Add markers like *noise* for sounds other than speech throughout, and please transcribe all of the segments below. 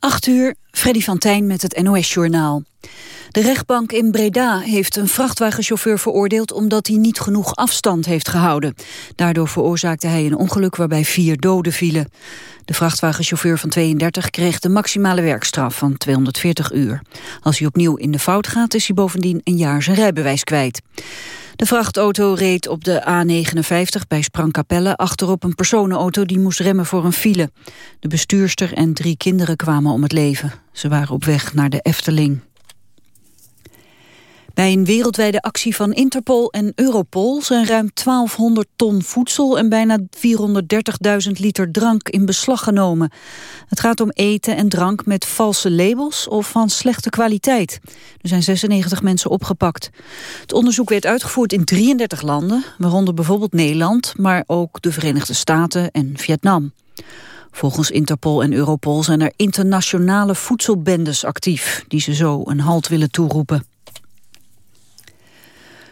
8 uur, Freddy van Tijn met het NOS-journaal. De rechtbank in Breda heeft een vrachtwagenchauffeur veroordeeld... omdat hij niet genoeg afstand heeft gehouden. Daardoor veroorzaakte hij een ongeluk waarbij vier doden vielen. De vrachtwagenchauffeur van 32 kreeg de maximale werkstraf van 240 uur. Als hij opnieuw in de fout gaat, is hij bovendien een jaar zijn rijbewijs kwijt. De vrachtauto reed op de A59 bij Sprangkapelle achterop een personenauto die moest remmen voor een file. De bestuurster en drie kinderen kwamen om het leven. Ze waren op weg naar de Efteling. Bij een wereldwijde actie van Interpol en Europol zijn ruim 1200 ton voedsel en bijna 430.000 liter drank in beslag genomen. Het gaat om eten en drank met valse labels of van slechte kwaliteit. Er zijn 96 mensen opgepakt. Het onderzoek werd uitgevoerd in 33 landen, waaronder bijvoorbeeld Nederland, maar ook de Verenigde Staten en Vietnam. Volgens Interpol en Europol zijn er internationale voedselbendes actief... die ze zo een halt willen toeroepen.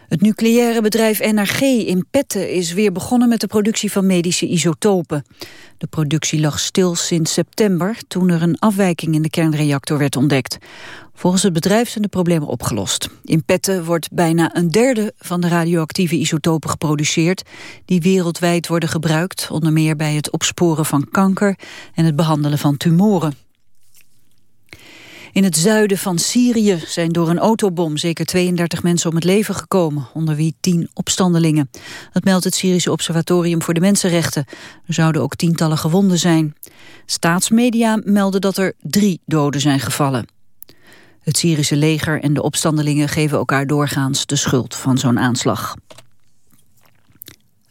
Het nucleaire bedrijf NRG in Petten is weer begonnen met de productie van medische isotopen. De productie lag stil sinds september toen er een afwijking in de kernreactor werd ontdekt. Volgens het bedrijf zijn de problemen opgelost. In Petten wordt bijna een derde van de radioactieve isotopen geproduceerd... die wereldwijd worden gebruikt, onder meer bij het opsporen van kanker... en het behandelen van tumoren. In het zuiden van Syrië zijn door een autobom zeker 32 mensen om het leven gekomen, onder wie 10 opstandelingen. Dat meldt het Syrische Observatorium voor de Mensenrechten. Er zouden ook tientallen gewonden zijn. Staatsmedia melden dat er drie doden zijn gevallen. Het Syrische leger en de opstandelingen geven elkaar doorgaans de schuld van zo'n aanslag.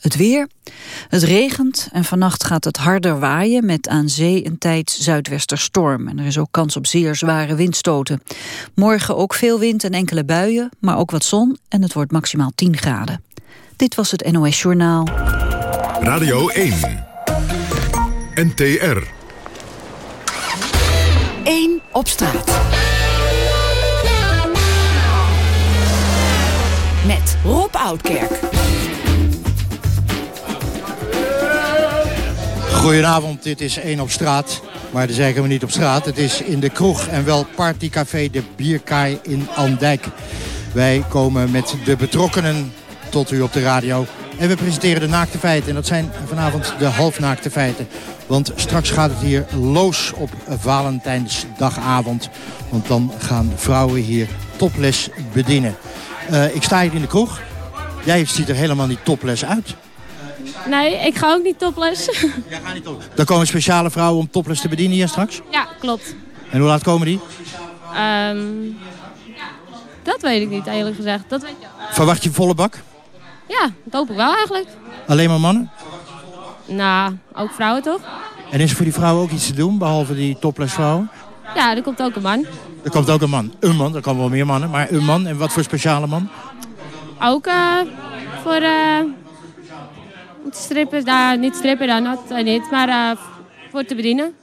Het weer. Het regent en vannacht gaat het harder waaien met aan zee een tijd zuidwesterstorm. En er is ook kans op zeer zware windstoten. Morgen ook veel wind en enkele buien, maar ook wat zon en het wordt maximaal 10 graden. Dit was het NOS Journaal. Radio 1. NTR. 1 op straat. Met Rob Oudkerk. Goedenavond, dit is 1 op straat. Maar dat zeggen we niet op straat. Het is in de kroeg en wel partycafé De Bierkaai in Andijk. Wij komen met de betrokkenen tot u op de radio. En we presenteren de naakte feiten. En dat zijn vanavond de halfnaakte feiten. Want straks gaat het hier los op Valentijnsdagavond. Want dan gaan vrouwen hier topless bedienen. Uh, ik sta hier in de kroeg. Jij ziet er helemaal niet topless uit. Nee, ik ga ook niet topless. *laughs* Jij gaat niet topless? Dan komen speciale vrouwen om topless te bedienen hier straks? Ja, klopt. En hoe laat komen die? Um, dat weet ik niet, eerlijk gezegd. Dat weet je. Verwacht je volle bak? Ja, dat hoop ik wel eigenlijk. Alleen maar mannen? Nou, ook vrouwen toch? En is er voor die vrouwen ook iets te doen, behalve die topless vrouwen? Ja, er komt ook een man. Er komt ook een man. Een man, er komen wel meer mannen. Maar een man, en wat voor speciale man? Ook uh, voor... Uh, strippen, nou, niet strippen dan, dat niet, maar uh, voor te bedienen.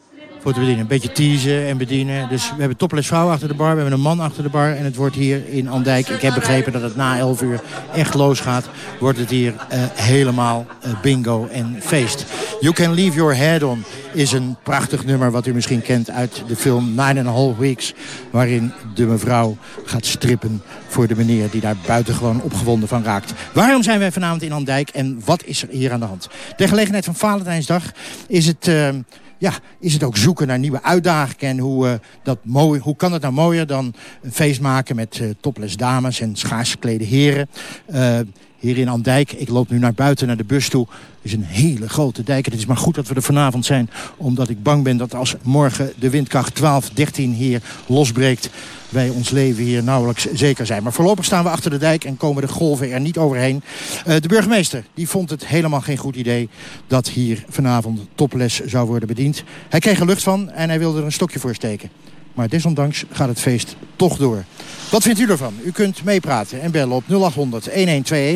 Voor te bedienen, een beetje teasen en bedienen. Dus we hebben topless vrouw achter de bar, we hebben een man achter de bar. En het wordt hier in Andijk, ik heb begrepen dat het na 11 uur echt losgaat. Wordt het hier uh, helemaal uh, bingo en feest. You Can Leave Your Head On is een prachtig nummer wat u misschien kent uit de film Nine and a Half Weeks. Waarin de mevrouw gaat strippen voor de meneer die daar buitengewoon opgewonden van raakt. Waarom zijn wij vanavond in Andijk en wat is er hier aan de hand? Ter gelegenheid van Valentijnsdag is het... Uh, ja, is het ook zoeken naar nieuwe uitdagingen. En hoe, uh, dat mooi, hoe kan het nou mooier dan een feest maken met uh, topless dames en schaars geklede heren. Hier in Andijk. Ik loop nu naar buiten, naar de bus toe. Het is een hele grote dijk. Het is maar goed dat we er vanavond zijn. Omdat ik bang ben dat als morgen de windkracht 12, 13 hier losbreekt... wij ons leven hier nauwelijks zeker zijn. Maar voorlopig staan we achter de dijk en komen de golven er niet overheen. Uh, de burgemeester die vond het helemaal geen goed idee... dat hier vanavond topless zou worden bediend. Hij kreeg er lucht van en hij wilde er een stokje voor steken. Maar desondanks gaat het feest toch door. Wat vindt u ervan? U kunt meepraten en bellen op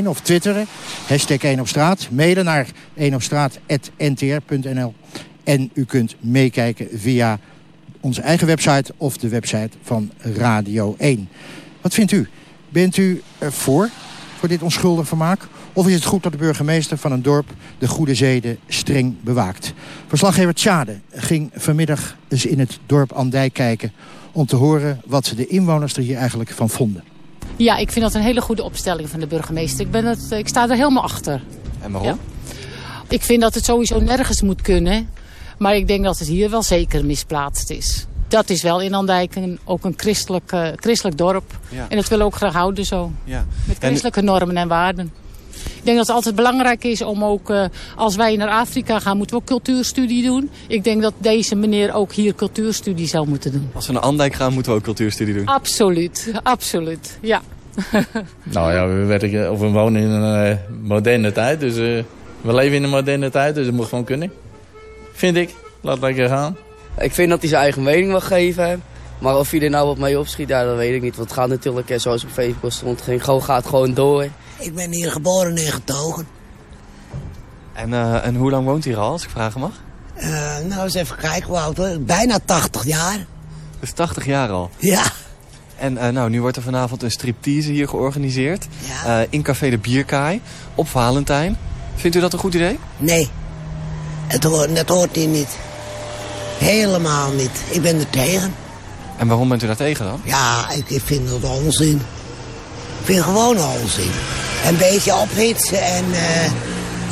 0800-1121 of twitteren. Hashtag 1 op straat. Mailen naar 1 op straat.ntr.nl. En u kunt meekijken via onze eigen website of de website van Radio 1. Wat vindt u? Bent u ervoor, voor dit onschuldig vermaak? Of is het goed dat de burgemeester van een dorp de goede zeden streng bewaakt? Verslaggever Tjade ging vanmiddag eens in het dorp Andijk kijken... om te horen wat de inwoners er hier eigenlijk van vonden. Ja, ik vind dat een hele goede opstelling van de burgemeester. Ik, ben het, ik sta er helemaal achter. En waarom? Ik vind dat het sowieso nergens moet kunnen. Maar ik denk dat het hier wel zeker misplaatst is. Dat is wel in Andijk een, ook een christelijk, uh, christelijk dorp. Ja. En dat willen we ook graag houden zo. Ja. Met christelijke normen en waarden. Ik denk dat het altijd belangrijk is om ook, uh, als wij naar Afrika gaan, moeten we ook cultuurstudie doen. Ik denk dat deze meneer ook hier cultuurstudie zou moeten doen. Als we naar Andijk gaan, moeten we ook cultuurstudie doen. Absoluut, absoluut, ja. *laughs* nou ja, we, werken, of we wonen in een uh, moderne tijd, dus uh, we leven in een moderne tijd, dus dat moet gewoon kunnen. Vind ik. Laat lekker gaan. Ik vind dat hij zijn eigen mening mag geven. Maar of hij er nou wat mee opschiet, ja, dat weet ik niet. Want het gaat natuurlijk, zoals op Facebook stond, ging, gewoon, gaat gewoon door. Ik ben hier geboren en getogen. En, uh, en hoe lang woont hij al, als ik vragen mag? Uh, nou, eens even kijken, Wouter. Bijna 80 jaar. Dus 80 jaar al? Ja. En uh, nou, nu wordt er vanavond een striptease hier georganiseerd. Ja. in Café de Bierkaai, op Valentijn. Vindt u dat een goed idee? Nee. Het hoort, dat hoort hier niet. Helemaal niet. Ik ben er tegen. En waarom bent u daar tegen dan? Ja, ik, ik vind het onzin. Ik vind gewoon onzin. Een beetje ophitsen en uh,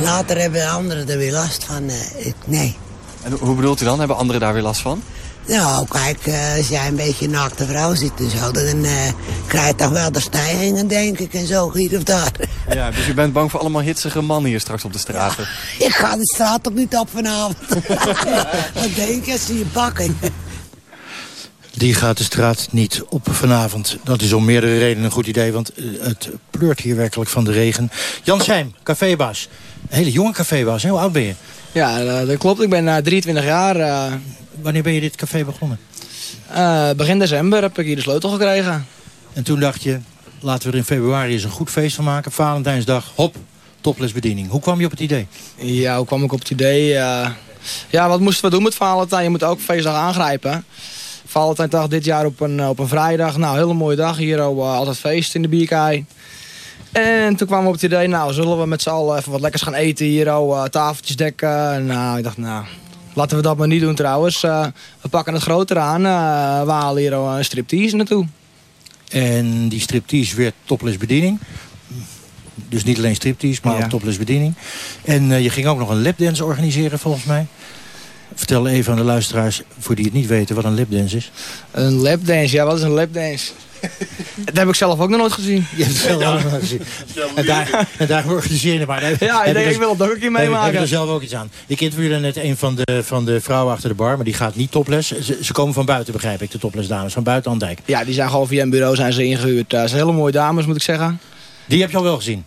later hebben anderen er weer last van. Uh, ik, nee. En hoe bedoelt u dan? Hebben anderen daar weer last van? Nou, kijk, uh, als jij een beetje een naakte vrouw ziet en zo... dan krijg je toch wel de stijgingen, denk ik, en zo, hier of daar. Ja, dus u bent bang voor allemaal hitsige mannen hier straks op de straten? Ja, ik ga de straat toch niet op vanavond. *laughs* Wat denk je ze je bakken? Die gaat de straat niet op vanavond. Dat is om meerdere redenen een goed idee, want het pleurt hier werkelijk van de regen. Jan Seim, cafébaas. Een hele jonge cafébaas, hoe oud ben je? Ja, dat klopt. Ik ben uh, 23 jaar. Uh, Wanneer ben je dit café begonnen? Uh, begin december heb ik hier de sleutel gekregen. En toen dacht je, laten we er in februari eens een goed feest van maken. Valentijnsdag, hop, toplesbediening. Hoe kwam je op het idee? Ja, hoe kwam ik op het idee? ja, wat moesten we doen met Valentijn? Je moet ook feestdag aangrijpen. Valentijndag dit jaar op een, op een vrijdag. Nou, hele mooie dag hier. Oh, altijd feest in de bierkaai. En toen kwamen we op het idee, nou, zullen we met z'n allen even wat lekkers gaan eten hier. Oh, uh, tafeltjes dekken. Nou, ik dacht, nou, laten we dat maar niet doen trouwens. Uh, we pakken het groter aan. Uh, we halen hier een striptease naartoe. En die striptease werd topless bediening. Dus niet alleen striptease, maar ja. ook topless bediening. En je ging ook nog een lapdance organiseren volgens mij. Vertel even aan de luisteraars, voor die het niet weten, wat een lapdance is. Een lapdance, ja, wat is een lapdance? *laughs* dat heb ik zelf ook nog nooit gezien. Je hebt het zelf ook nog nooit gezien. En daar, en daar organiseer je maar. Daar, ja, ik, denk, ik wil het ook een keer meemaken. Ik heb er zelf ook iets aan. Ik interviewde net een van de, van de vrouwen achter de bar, maar die gaat niet topless. Ze, ze komen van buiten, begrijp ik, de topless dames, van buiten Andijk. Ja, die zijn gewoon via een bureau zijn ze ingehuurd. Uh, ze zijn hele mooie dames, moet ik zeggen. Die heb je al wel gezien?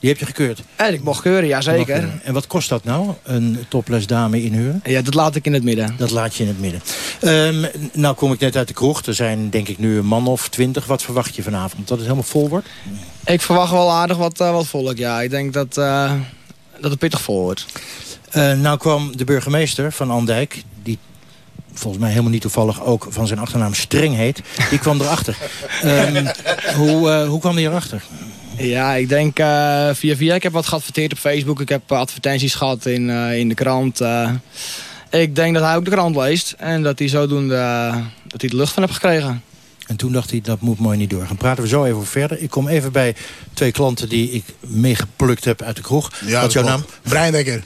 Die heb je gekeurd? En ik mocht keuren, ja zeker. En wat kost dat nou, een topless dame inhuren? Ja, dat laat ik in het midden. Dat laat je in het midden. Um, nou kom ik net uit de kroeg. Er zijn denk ik nu een man of twintig. Wat verwacht je vanavond? Dat het helemaal vol wordt? Ik verwacht wel aardig wat, uh, wat volk, ja. Ik denk dat, uh, dat het pittig vol wordt. Uh, nou kwam de burgemeester van Andijk... die volgens mij helemaal niet toevallig ook van zijn achternaam Streng heet... die kwam erachter. um, *laughs* hoe, hoe kwam hij erachter? Ja, ik denk uh, via via. Ik heb wat geadverteerd op Facebook. Ik heb uh, advertenties gehad in, uh, in de krant. ik denk dat hij ook de krant leest. En dat hij zodoende dat hij de lucht van heeft gekregen. En toen dacht hij, dat moet mooi niet doorgaan. Praten we zo even verder. Ik kom even bij twee klanten die ik meegeplukt heb uit de kroeg. Ja, Wat is jouw naam? Brian Dekker.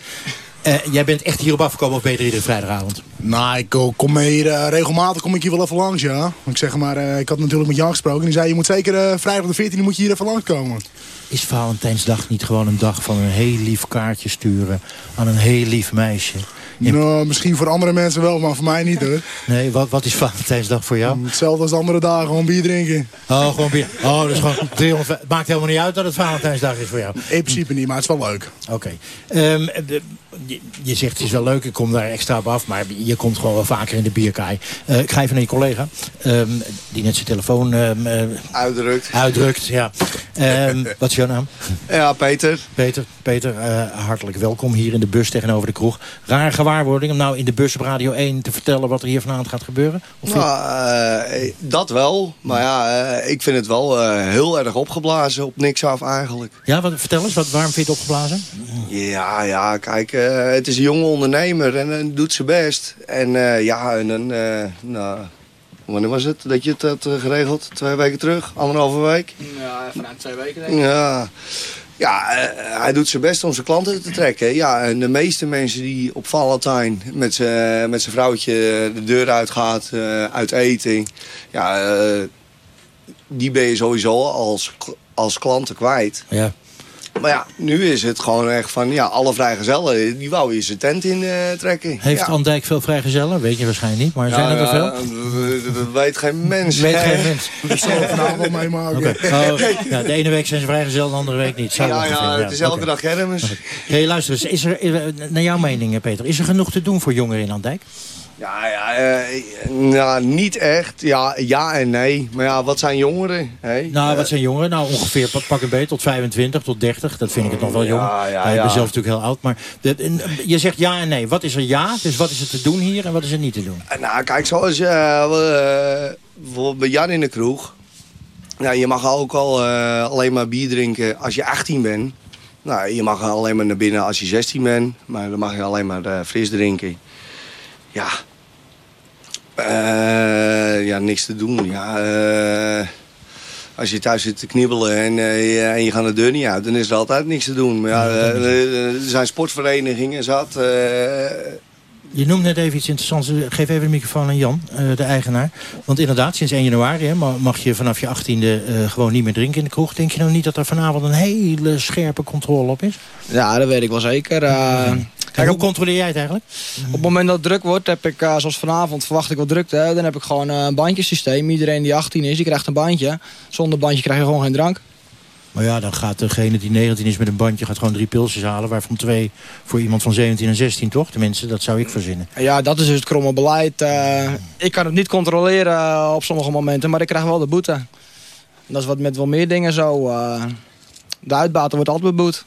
Uh, jij bent echt hierop afgekomen of ben je er iedere vrijdagavond? Nou, ik kom hier, uh, regelmatig kom ik hier wel even langs, ja. Ik zeg maar, uh, ik had natuurlijk met Jan gesproken. En die zei, je moet zeker vrijdag de 14e moet je hier even langskomen. Is Valentijnsdag niet gewoon een dag van een heel lief kaartje sturen aan een heel lief meisje? In... Nou, misschien voor andere mensen wel, maar voor mij niet hoor. Nee, wat, wat is Valentijnsdag voor jou? Hetzelfde als andere dagen, gewoon bier drinken. Oh, gewoon bier. Oh, dus gewoon 300... Het maakt helemaal niet uit dat het Valentijnsdag is voor jou. In principe niet, maar het is wel leuk. Oké. Okay. Um, je, je, zegt het is wel leuk, ik kom daar extra op af, maar je komt gewoon wel vaker in de bierkaai. Uh, ik ga even naar je collega, um, die net zijn telefoon um, uitdrukt. uitdrukt ja. Ehm, wat is jouw naam? Ja, Peter. Peter, Peter uh, hartelijk welkom hier in de bus tegenover de kroeg. Rare gewaarwording om nou in de bus op Radio 1 te vertellen wat er hier vanavond gaat gebeuren? Of nou, uh, dat wel. Maar ja, uh, ik vind het wel heel erg opgeblazen. Op niks af eigenlijk. Ja, wat, vertel eens, wat, waarom vind je het opgeblazen? Ja, ja kijk, het is een jonge ondernemer en, en doet zijn best. En ja, en een... nou, Wanneer was het dat je het had geregeld? Twee weken terug? Anderhalve week? Ja, vanuit twee weken denk ik. Ja, ja hij doet zijn best om zijn klanten te trekken. Ja, en de meeste mensen die op Valentijn met zijn vrouwtje de deur uitgaat, uit eten... Ja, die ben je sowieso als, als klanten kwijt. Ja. Maar ja, nu is het gewoon echt van, ja, alle vrijgezellen, die wou je zijn tent in uh, trekken. Heeft ja. Andijk veel vrijgezellen? Weet je waarschijnlijk niet, maar zijn er er veel? Dat weet geen mens. Weet geen mens. Ik zal er vanavond wel meemaken. Okay. *laughs* Oh, ja, de ene week zijn ze vrijgezel, de andere week niet. Zou ja, ja, het is elke okay. dag kermis. Okay. Hey, luister eens, is er, naar jouw mening, Peter, is er genoeg te doen voor jongeren in Andijk? Ja, ja uh, nou, niet echt. Ja, ja en nee. Maar ja, wat zijn jongeren? Nou, wat zijn jongeren? Nou, ongeveer pak een beetje tot 25, tot 30. Dat vind ik het nog wel jong. Ja, ja, ik ben zelf natuurlijk heel oud. Maar de, je zegt ja en nee. Wat is er ja? Dus wat is er te doen hier en wat is er niet te doen? Nou, kijk, zoals uh, bij Jan in de kroeg. Nou, je mag ook al uh, alleen maar bier drinken als je 18 bent. Nou, je mag alleen maar naar binnen als je 16 bent. Maar dan mag je alleen maar fris drinken. Ja. Uh, ja, niks te doen. Ja, uh, als je thuis zit te knibbelen en, uh, en, je gaat de deur niet uit, dan is er altijd niks te doen. Maar ja, er zijn sportverenigingen zat. Je noemt net even iets interessants. Geef even de microfoon aan Jan, de eigenaar. Want inderdaad, sinds 1 januari hè, mag je vanaf je 18e gewoon niet meer drinken in de kroeg. Denk je nou niet dat er vanavond een hele scherpe controle op is? Ja, dat weet ik wel zeker. Kijk, hoe controleer jij het eigenlijk? Op het moment dat het druk wordt, heb ik, uh, zoals vanavond, verwacht ik wat drukte. Hè? Dan heb ik gewoon uh, een bandjesysteem. Iedereen die 18 is, die krijgt een bandje. Zonder bandje krijg je gewoon geen drank. Maar ja, dan gaat degene die 19 is met een bandje... gaat gewoon drie pilsjes halen, waarvan twee voor iemand van 17 en 16, toch? Tenminste, dat zou ik verzinnen. Ja, dat is dus het kromme beleid. Uh, ik kan het niet controleren op sommige momenten, maar ik krijg wel de boete. Dat is wat met wel meer dingen zo. de uitbater wordt altijd beboet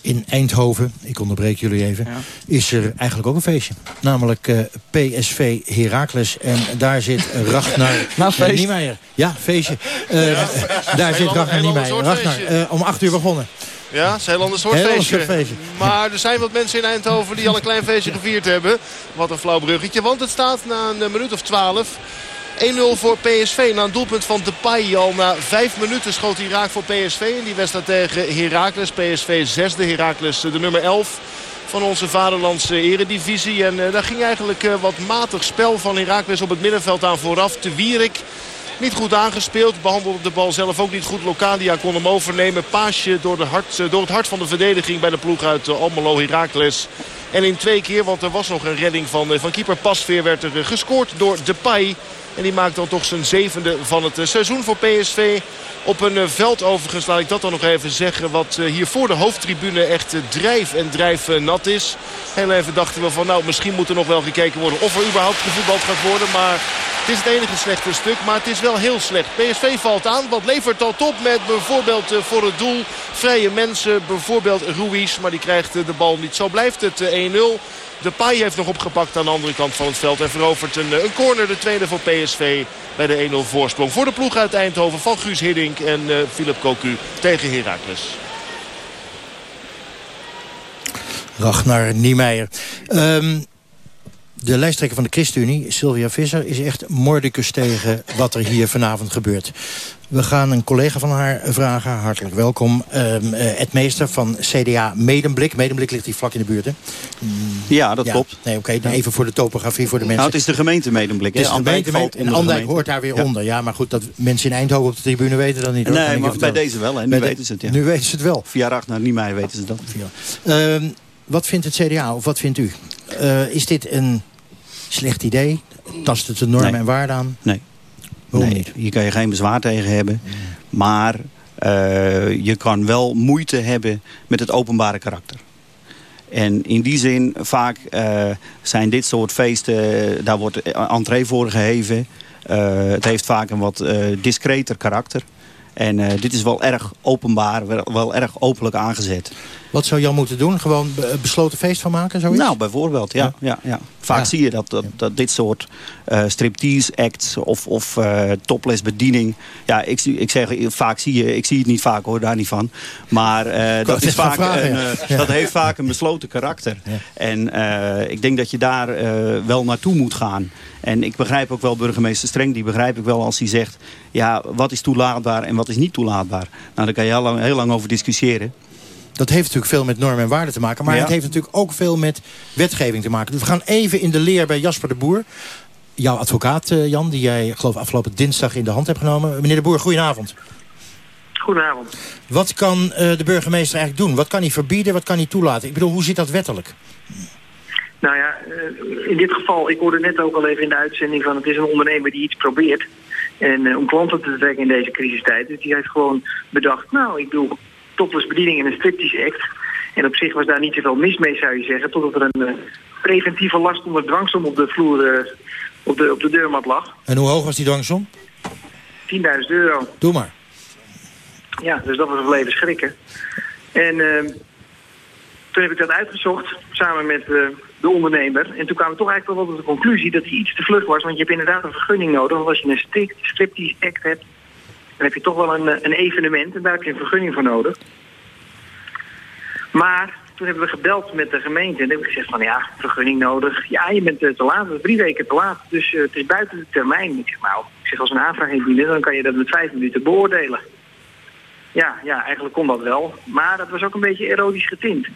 in Eindhoven, ik onderbreek jullie even, ja. is er eigenlijk ook een feestje. Namelijk uh, PSV Heracles. En daar zit *laughs* Ragnar nou, Niemeyer. Ja, feestje. Uh, ja, daar zit Ragnar Niemeyer. Ragnar, uh, om acht uur begonnen. Ja, het is een heel ander soort heel feestje. feestje. Maar er zijn wat mensen in Eindhoven die al een klein feestje gevierd hebben. Wat een flauw bruggetje. Want het staat na een minuut of twaalf 1-0 voor PSV. Na een doelpunt van Depay al na vijf minuten schoot hij raak voor PSV. In die wedstrijd tegen Heracles. PSV zesde. Heracles de nummer 11 van onze vaderlandse eredivisie. En uh, daar ging eigenlijk uh, wat matig spel van Heracles op het middenveld aan vooraf. Te Wierik niet goed aangespeeld. Behandelde de bal zelf ook niet goed. Locadia kon hem overnemen. Paasje door, de hart, uh, door het hart van de verdediging bij de ploeg uit Almelo Heracles. En in twee keer, want er was nog een redding van, van keeper Pasveer, werd er gescoord door Depay. En die maakt dan toch zijn zevende van het seizoen voor PSV. Op een veld overigens, laat ik dat dan nog even zeggen... wat hier voor de hoofdtribune echt drijf en drijf nat is. Heel even dachten we van nou, misschien moet er nog wel gekeken worden... of er überhaupt gevoetbald gaat worden. Maar het is het enige slechte stuk, maar het is wel heel slecht. PSV valt aan, wat levert dat op met bijvoorbeeld voor het doel... vrije mensen, bijvoorbeeld Ruiz, maar die krijgt de bal niet. Zo blijft het 1-0. De Pai heeft nog opgepakt aan de andere kant van het veld. En verovert een, een corner, de tweede voor PSV bij de 1-0 voorsprong. Voor de ploeg uit Eindhoven van Guus Hiddink en uh, Philip Cocu tegen Heracles. Ragnar Niemeyer. Um, de lijsttrekker van de ChristenUnie, Sylvia Visser... is echt mordicus tegen wat er hier vanavond gebeurt. We gaan een collega van haar vragen. Hartelijk welkom. Um, uh, Ed Meester van CDA Medemblik. Medemblik ligt hier vlak in de buurt, hè? Mm, ja, dat ja. klopt. Nee, oké. Okay. Even voor de topografie voor de mensen. Nou, het is de gemeente Medemblik. Het is de gemeente en Andijk hoort daar weer ja. onder. Ja, maar goed, dat mensen in Eindhoven op de tribune weten dat niet. Hoor. Nee, maar bij deze wel. Hè. Nu weten ze het, ja. Nu weten ze het wel. Via Ragnar Niemeyer weten ze dat. Um, wat vindt het CDA of wat vindt u? Uh, is dit een slecht idee? Tast het de normen nee. en waarden aan? Nee. Waarom nee, niet? Hier kan je geen bezwaar tegen hebben. Maar uh, je kan wel moeite hebben met het openbare karakter. En in die zin, vaak uh, zijn dit soort feesten, daar wordt entree voor geheven. Uh, het heeft vaak een wat discreter karakter. En eh, dit is wel erg openbaar, wel, wel erg openlijk aangezet. Wat zou Jan moeten doen? Gewoon be- besloten feest van maken? Zoiets? Nou, bijvoorbeeld, ja. ja. ja, Vaak Ja. zie je dat, dat, dat dit soort eh striptease acts of, of eh, topless bediening... Ja, ik, zie- ik zeg eh, vaak zie je, ik zie het niet vaak hoor, daar niet van. Maar eh, dat, is vaak vragen, een, eh, dat heeft vaak een besloten karakter. En eh, ik denk dat je daar eh, wel naartoe moet gaan. En ik begrijp ook wel burgemeester Streng, die begrijp ik wel als hij zegt... ja, wat is toelaatbaar en wat is niet toelaatbaar? Nou, daar kan je heel lang, heel lang over discussiëren. Dat heeft natuurlijk veel met normen en waarden te maken. Maar Ja. het heeft natuurlijk ook veel met wetgeving te maken. Dus we gaan even in de leer bij Jasper de Boer. Jouw advocaat, eh, Jan, die jij geloof afgelopen dinsdag in de hand hebt genomen. Meneer de Boer, goedenavond. Goedenavond. Wat kan eh, de burgemeester eigenlijk doen? Wat kan hij verbieden, wat kan hij toelaten? Ik bedoel, hoe zit dat wettelijk? Nou ja, eh, in dit geval, ik hoorde net ook al even in de uitzending van het is een ondernemer die iets probeert. En eh, om klanten te trekken in deze crisistijd. Dus die heeft gewoon bedacht, nou ik doe topless bediening in een striptease act. En op zich was daar niet zoveel mis mee zou je zeggen. Totdat er een eh, preventieve last onder dwangsom op de vloer, eh, op, de, op de deurmat lag. En hoe hoog was die dwangsom? 10.000 euro. Doe maar. Ja, dus dat was wel even schrikken. En eh, toen heb ik dat uitgezocht samen met de ondernemer. En toen kwamen we toch eigenlijk wel tot de conclusie dat hij iets te vlug was. Want je hebt inderdaad een vergunning nodig. Want als je een strip, striptease act hebt, dan heb je toch wel een, eh, een evenement. En daar heb je een vergunning voor nodig. Maar toen hebben we gebeld met de gemeente. En toen heb ik gezegd van ja, vergunning nodig. Ja, je bent eh, te laat. Drie weken te laat. Dus eh, het is buiten de termijn. Ik zeg nou, ik zeg als een aanvraag indienen, dan kan je dat met vijf minuten beoordelen. Ja, ja, eigenlijk kon dat wel. Maar dat was ook een beetje erotisch getint.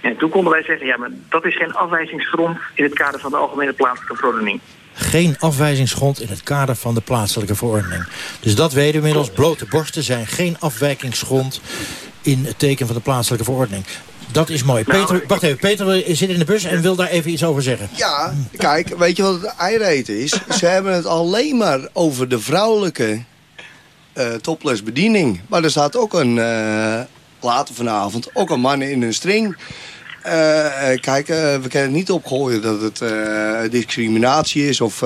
En toen konden wij zeggen, ja, maar dat is geen afwijzingsgrond in het kader van de algemene plaatselijke verordening. Geen afwijzingsgrond in het kader van de plaatselijke verordening. Dus dat weten we inmiddels. Blote borsten zijn geen afwijkingsgrond in het teken van de plaatselijke verordening. Dat is mooi. Nou, Peter, wacht even. Peter zit in de bus en wil daar even iets over zeggen. Ja, kijk, weet je wat het eireet is? *laughs* Ze hebben het alleen maar over de vrouwelijke eh topless bediening. Maar er staat ook een, eh, later vanavond, ook een man in een string. Eh, eh, kijk, eh, we kunnen niet opgooien dat het discriminatie is of,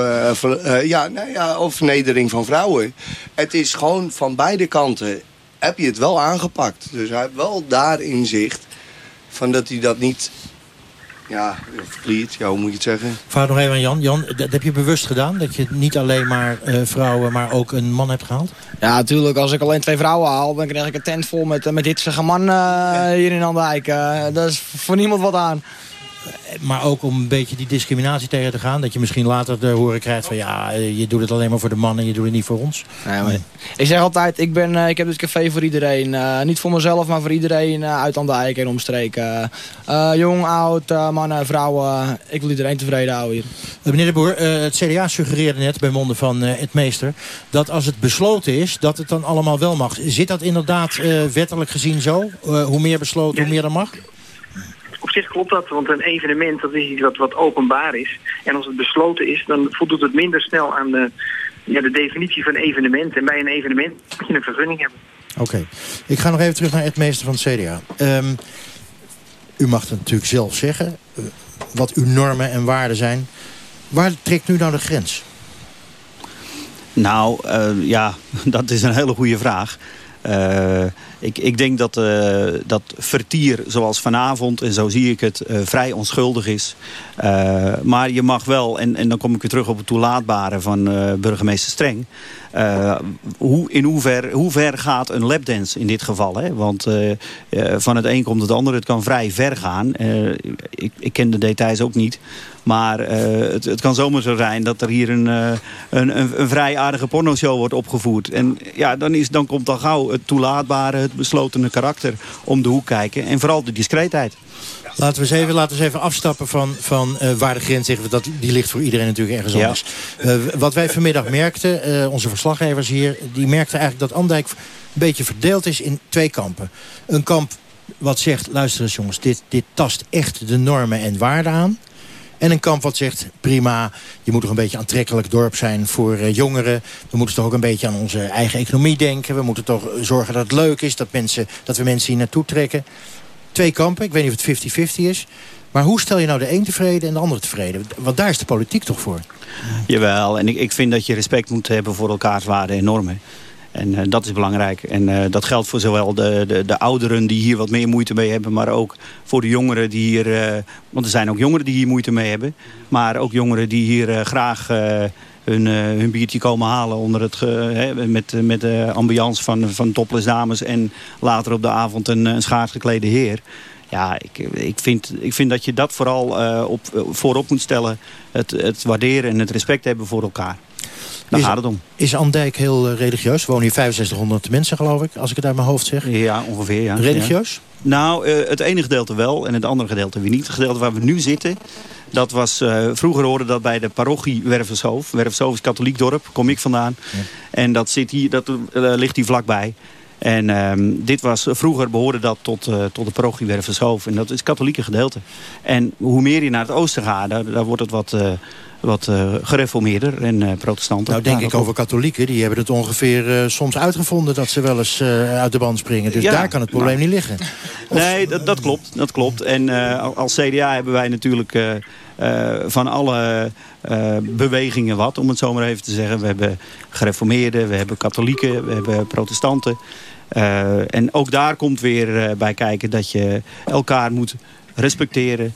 ja, nou ja, of vernedering van vrouwen. Het is gewoon van beide kanten heb je het wel aangepakt. Dus hij heeft wel daar inzicht van dat hij dat niet ja, verkliert, ja, hoe moet je het zeggen? Vraag nog even aan Jan. Jan, dat heb je bewust gedaan? Dat je niet alleen maar eh, vrouwen, maar ook een man hebt gehaald? Ja, natuurlijk. Als ik alleen twee vrouwen haal, dan krijg ik een tent vol met, eh, met hitsige man eh, hier in Andijk. Dat is voor niemand wat aan. Maar ook om een beetje die discriminatie tegen te gaan. Dat je misschien later te horen krijgt van... ja, je doet het alleen maar voor de mannen, je doet het niet voor ons. Nee, maar ik zeg altijd, ik, ben, eh, ik heb dit café voor iedereen. Eh, niet voor mezelf, maar voor iedereen eh, uit Andijk en omstreken. Eh, jong, oud, mannen, vrouwen. ik wil iedereen tevreden houden hier. Meneer de Boer, eh, het CDA suggereerde net bij monden van eh het meester... dat als het besloten is, dat het dan allemaal wel mag. Zit dat inderdaad eh, wettelijk gezien zo? Eh, hoe meer besloten, hoe meer er mag? Op zich klopt dat, want een evenement dat is iets wat, wat openbaar is. En als het besloten is, dan voldoet het minder snel aan de, ja, de definitie van evenement. En bij een evenement moet je een vergunning hebben. Oké. Ik ga nog even terug naar het meester van het CDA. Ehm, u mag het natuurlijk zelf zeggen. eh, wat uw normen en waarden zijn. Waar trekt nu nou de grens? Nou, eh, ja, *laughs* dat is een hele goede vraag. Eh, ik, ik denk dat, eh, dat vertier zoals vanavond, en zo zie ik het, eh, vrij onschuldig is. Eh, maar je mag wel, en, en dan kom ik weer terug op het toelaatbare van burgemeester Streng. Eh, hoe, in hoever, hoe ver gaat een lapdance in dit geval? Hè? Want eh, eh, van het een komt het ander. Het kan vrij ver gaan. Ik, ik ken de details ook niet. Maar het, het kan zomaar zo zijn dat er hier een, een, een, een vrij aardige pornoshow wordt opgevoerd. En ja, dan, is, dan komt al gauw het toelaatbare, het beslotene karakter om de hoek kijken. En vooral de discreetheid. Laten we eens even, laten we eens even afstappen van, van eh, waar de grens ligt. Dat, die ligt voor iedereen natuurlijk ergens Ja. anders. Eh, wat wij vanmiddag merkten, eh, onze verslaggevers hier... die merkten eigenlijk dat Andijk een beetje verdeeld is in twee kampen. Een kamp wat zegt, luister eens jongens, dit, dit tast echt de normen en waarden aan. En een kamp wat zegt, prima, je moet toch een beetje aantrekkelijk dorp zijn voor jongeren. We moeten toch ook een beetje aan onze eigen economie denken. We moeten toch zorgen dat het leuk is, dat, mensen, dat we mensen hier naartoe trekken. Twee kampen, ik weet niet of het 50-50 is. Maar hoe stel je nou de een tevreden en de ander tevreden? Want daar is de politiek toch voor? Jawel, en ik, ik vind dat je respect moet hebben voor elkaars waarden en normen. En eh, dat is belangrijk. En eh, dat geldt voor zowel de, de, de ouderen die hier wat meer moeite mee hebben... maar ook voor de jongeren die hier... eh, want er zijn ook jongeren die hier moeite mee hebben. Maar ook jongeren die hier graag hun, eh, hun biertje komen halen... Onder het, ge- hè, met, met de ambiance van, van topless dames... en later op de avond een, een schaars geklede heer. Ja, ik, ik, vind, ik vind dat je dat vooral eh, op, voorop moet stellen. Het, het waarderen en het respect hebben voor elkaar. Daar Is- gaat het om. Is Andijk heel eh, religieus? Er wonen hier 6500 mensen, geloof ik, als ik het uit mijn hoofd zeg. Ja, ongeveer. Ja. Religieus? Ja. Nou, eh, het ene gedeelte wel en het andere gedeelte weer niet. Het gedeelte waar we nu zitten, dat was... eh, vroeger hoorde dat bij de parochie Wervershoofd. Wervershoofd is katholiek dorp, kom ik vandaan. En dat, zit hier, dat eh, ligt hier vlakbij. En ehm, dit was, vroeger behoorde dat tot, eh, tot de parochie Wervershoofd. En dat is het katholieke gedeelte. En hoe meer je naar het oosten gaat, daar, daar wordt het wat... wat gereformeerder en eh, protestanten. Nou denk Ja, ik over katholieken, die hebben het ongeveer soms uitgevonden... dat ze wel eens uit de band springen. Dus Ja, daar kan het probleem nou. niet liggen. Nee, dat, dat klopt. Dat klopt. En eh, als CDA hebben wij natuurlijk eh, eh, van alle bewegingen wat, om het zo maar even te zeggen. We hebben gereformeerden, we hebben katholieken, we hebben protestanten. En ook daar komt weer bij kijken dat je elkaar moet respecteren.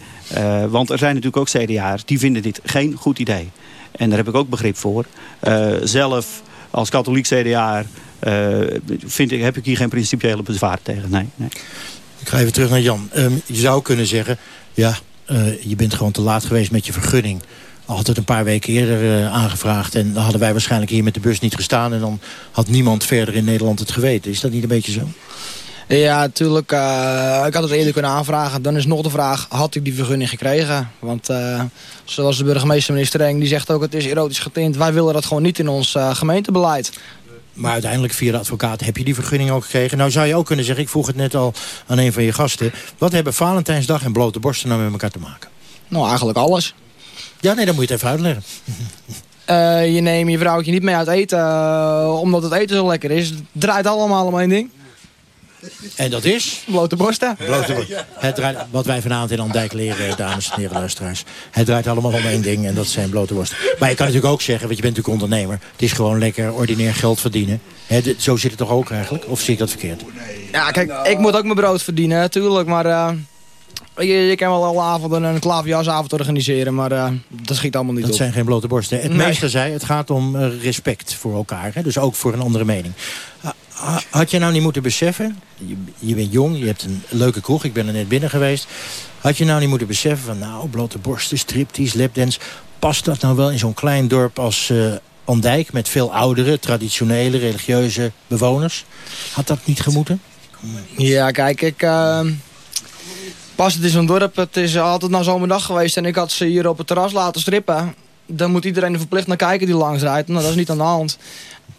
Want er zijn natuurlijk ook CDA'ers die vinden dit geen goed idee. En daar heb ik ook begrip voor. Zelf als katholiek CDA vind ik, heb ik hier geen principiële bezwaar tegen. Nee, nee. Ik ga even terug naar Jan. Ehm, je zou kunnen zeggen, ja, eh, je bent gewoon te laat geweest met je vergunning. Altijd een paar weken eerder eh, aangevraagd. En dan hadden wij waarschijnlijk hier met de bus niet gestaan. En dan had niemand verder in Nederland het geweten. Is dat niet een beetje zo? Ja, natuurlijk. eh, ik had het eerder kunnen aanvragen. Dan is nog de vraag, had ik die vergunning gekregen? Want zoals de burgemeester, meneer Streng, die zegt ook... het is erotisch getint. Wij willen dat gewoon niet in ons eh, gemeentebeleid. Maar uiteindelijk via de advocaat heb je die vergunning ook gekregen. Nou zou je ook kunnen zeggen, ik vroeg het net al aan een van je gasten. Wat hebben Valentijnsdag en blote borsten nou met elkaar te maken? Nou, eigenlijk alles. Ja, nee, dan moet je het even uitleggen. *laughs* Eh, je neemt je vrouwtje niet mee uit eten, eh, omdat het eten zo lekker is. Het draait allemaal om één ding. En dat is? Blote borsten. *laughs* Blote borsten. Het draait, wat wij vanavond in Andijk leren, dames en heren luisteraars. Het draait allemaal om één ding en dat zijn blote borsten. Maar je kan natuurlijk ook zeggen, want je bent natuurlijk ondernemer. Het is gewoon lekker ordinair geld verdienen. Hè, dit- zo zit het toch ook eigenlijk? Of zie ik dat verkeerd? Ja, kijk, ik moet ook mijn brood verdienen, natuurlijk. Maar eh, je, je kan wel alle avonden een klaverjasavond organiseren. Maar eh, dat schiet allemaal niet Dat op. zijn geen blote borsten. Het Nee. meester zei, het gaat om eh, respect voor elkaar. Hè? Dus ook voor een andere mening. Ha- ha- Had je nou niet moeten beseffen... Je, je bent jong, je hebt een leuke kroeg. Ik ben er net binnen geweest. Had je nou niet moeten beseffen van... nou, blote borsten, striptease, lapdance... past dat nou wel in zo'n klein dorp als eh Andijk... met veel oudere, traditionele, religieuze bewoners? Had dat niet gemoeten? Ja, kijk, ik... eh, pas het is een dorp, het is altijd na zomerdag geweest... en ik had ze hier op het terras laten strippen. Dan moet iedereen er verplicht naar kijken die langs rijdt. Nou, dat is niet aan de hand.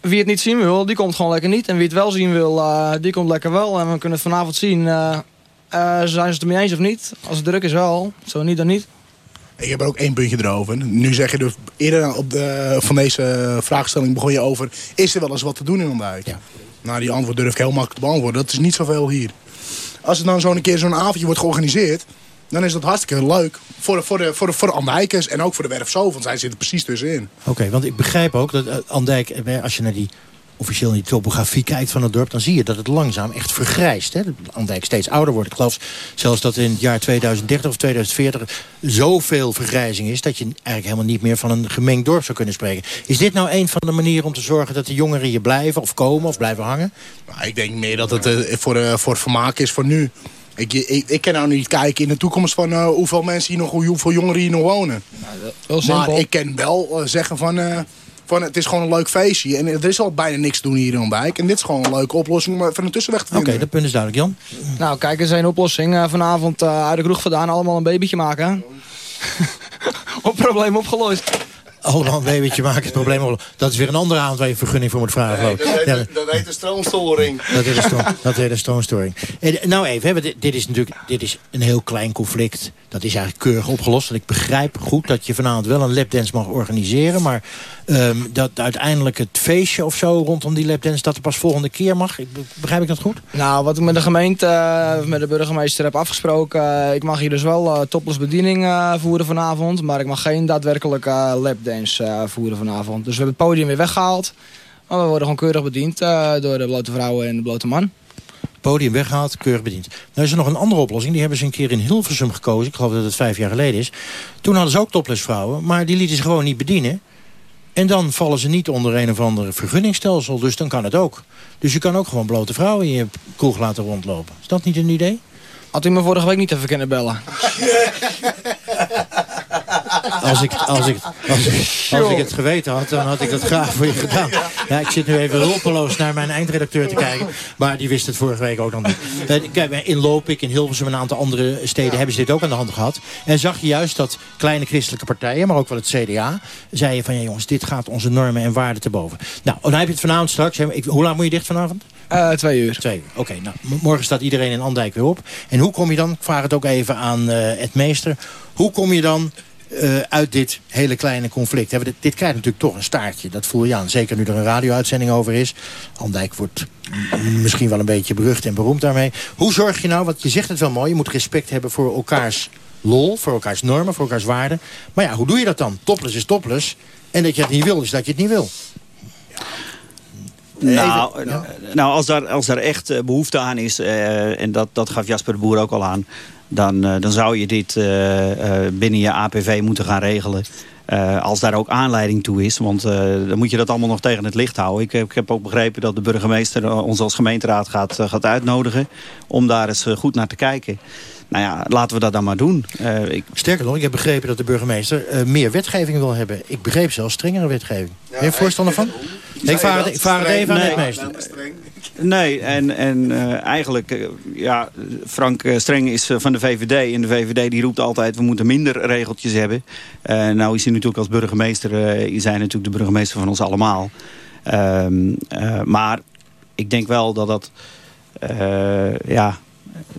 Wie het niet zien wil, die komt gewoon lekker niet. En wie het wel zien wil, eh, die komt lekker wel. En we kunnen het vanavond zien. eh, eh, zijn ze het ermee eens of niet? Als het druk is wel, zo niet dan niet. Ik heb er ook één puntje erover. Nu zeg je dus eerder op de, van deze vraagstelling begon je over... is er wel eens wat te doen in Andijk? Ja. Nou, die antwoord durf ik heel makkelijk te beantwoorden. Dat is niet zoveel hier. Als er dan zo'n keer zo'n avondje wordt georganiseerd... dan is dat hartstikke leuk voor de, voor de, voor de, voor de Andijkers en ook voor de Werfzo. Want zij zitten precies tussenin. Oké, want ik begrijp ook dat eh, Andijk, eh, als je naar die officieel naar die topografie kijkt van het dorp... dan zie je dat het langzaam echt vergrijst. Hè? Dat Andijk steeds ouder wordt. Ik geloof zelfs dat in het jaar 2030 of 2040 zoveel vergrijzing is... dat je eigenlijk helemaal niet meer van een gemengd dorp zou kunnen spreken. Is dit nou een van de manieren om te zorgen dat de jongeren hier blijven... of komen of blijven hangen? Nou, ik denk meer dat het eh, voor, eh, voor het vermaak is voor nu. Ik, ik, ik kan nou niet kijken in de toekomst van eh, hoeveel mensen hier nog, hoeveel jongeren hier nog wonen. Heel maar simpel. ik kan wel eh, zeggen van, eh, van het is gewoon een leuk feestje. En er is al bijna niks te doen hier in Ondijk. En dit is gewoon een leuke oplossing om even een tussenweg te Oké, vinden. dat punt is duidelijk. Jan? Nou, kijk, er een oplossing. Vanavond eh, uit de kroeg vandaan allemaal een babytje maken. *laughs* Op probleem opgelost. Allemaal een babytje maken, het probleem op. Dat is weer een andere avond waar je vergunning voor moet vragen. geloof ik. Ja, dat heet een stroomstoring. Dat is een, stroom, dat een stroomstoring. En, nou even, hè, dit, dit is natuurlijk dit is een heel klein conflict. Dat is eigenlijk keurig opgelost. En ik begrijp goed dat je vanavond wel een lapdance mag organiseren. Maar ehm, dat uiteindelijk het feestje of zo rondom die lapdance... dat er pas volgende keer mag. Ik, begrijp ik dat goed? Nou, wat ik met de gemeente, eh, met de burgemeester heb afgesproken... eh, ik mag hier dus wel eh, topless bediening eh, voeren vanavond... maar ik mag geen daadwerkelijke uh, eh, voeren vanavond. Dus we hebben het podium weer weggehaald. Maar we worden gewoon keurig bediend eh, door de blote vrouwen en de blote man. Podium weggehaald, keurig bediend. Nou is er nog een andere oplossing. Die hebben ze een keer in Hilversum gekozen. Ik geloof dat het vijf jaar geleden is. Toen hadden ze ook toplessvrouwen. Maar die lieten ze gewoon niet bedienen. En dan vallen ze niet onder een of ander vergunningstelsel. Dus dan kan het ook. Dus je kan ook gewoon blote vrouwen in je kroeg laten rondlopen. Is dat niet een idee? Had u me vorige week niet even kunnen bellen? *laughs* Als ik, als, ik, als, ik, als ik het geweten had, dan had ik dat graag voor je gedaan. Ja, ik zit nu even hulpeloos naar mijn eindredacteur te kijken. Maar die wist het vorige week ook nog niet. Eh, Kijk, in Lopik, in Hilversum en een aantal andere steden hebben ze dit ook aan de hand gehad. En zag je juist dat kleine christelijke partijen, maar ook wel het CDA... zeiden van, ja jongens, dit gaat onze normen en waarden te boven. Nou, dan heb je het vanavond straks. Ik- Hoe laat moet je dicht vanavond? Eh, twee uur. Twee uur, oké. nou, morgen staat iedereen in Andijk weer op. En hoe kom je dan, ik vraag het ook even aan eh, het meester... hoe kom je dan eh, uit dit hele kleine conflict? Hè, Dit, dit krijgt natuurlijk toch een staartje, dat voel je aan. Zeker nu er een radio-uitzending over is. Andijk wordt misschien wel een beetje berucht en beroemd daarmee. Hoe zorg je nou, want je zegt het wel mooi... je moet respect hebben voor elkaars lol, voor elkaars normen, voor elkaars waarden. Maar ja, hoe doe je dat dan? Topless is topless. En dat je het niet wil, is dat je het niet wil. Nou, eh, nou als, daar, als daar echt eh, behoefte aan is, eh, en dat, dat gaf Jasper de Boer ook al aan... dan, eh, dan zou je dit eh, eh, binnen je APV moeten gaan regelen. Eh, als daar ook aanleiding toe is. Want eh, dan moet je dat allemaal nog tegen het licht houden. Ik heb, ik heb ook begrepen dat de burgemeester ons als gemeenteraad gaat, gaat uitnodigen... om daar eens goed naar te kijken. Nou ja, laten we dat dan maar doen. Eh, ik... Sterker nog, ik heb begrepen dat de burgemeester eh, meer wetgeving wil hebben. Ik begreep zelfs strengere wetgeving. ben je er voorstander van? Nee, ik vraag het, ik vraag het even aan Nee. het meester. Nee, en, en eh, eigenlijk, eh, ja, Frank eh, Streng is van de VVD. En de VVD die roept altijd, we moeten minder regeltjes hebben. Nou is hij natuurlijk als burgemeester, is hij natuurlijk de burgemeester van ons allemaal. Ehm, eh, maar ik denk wel dat dat, ja,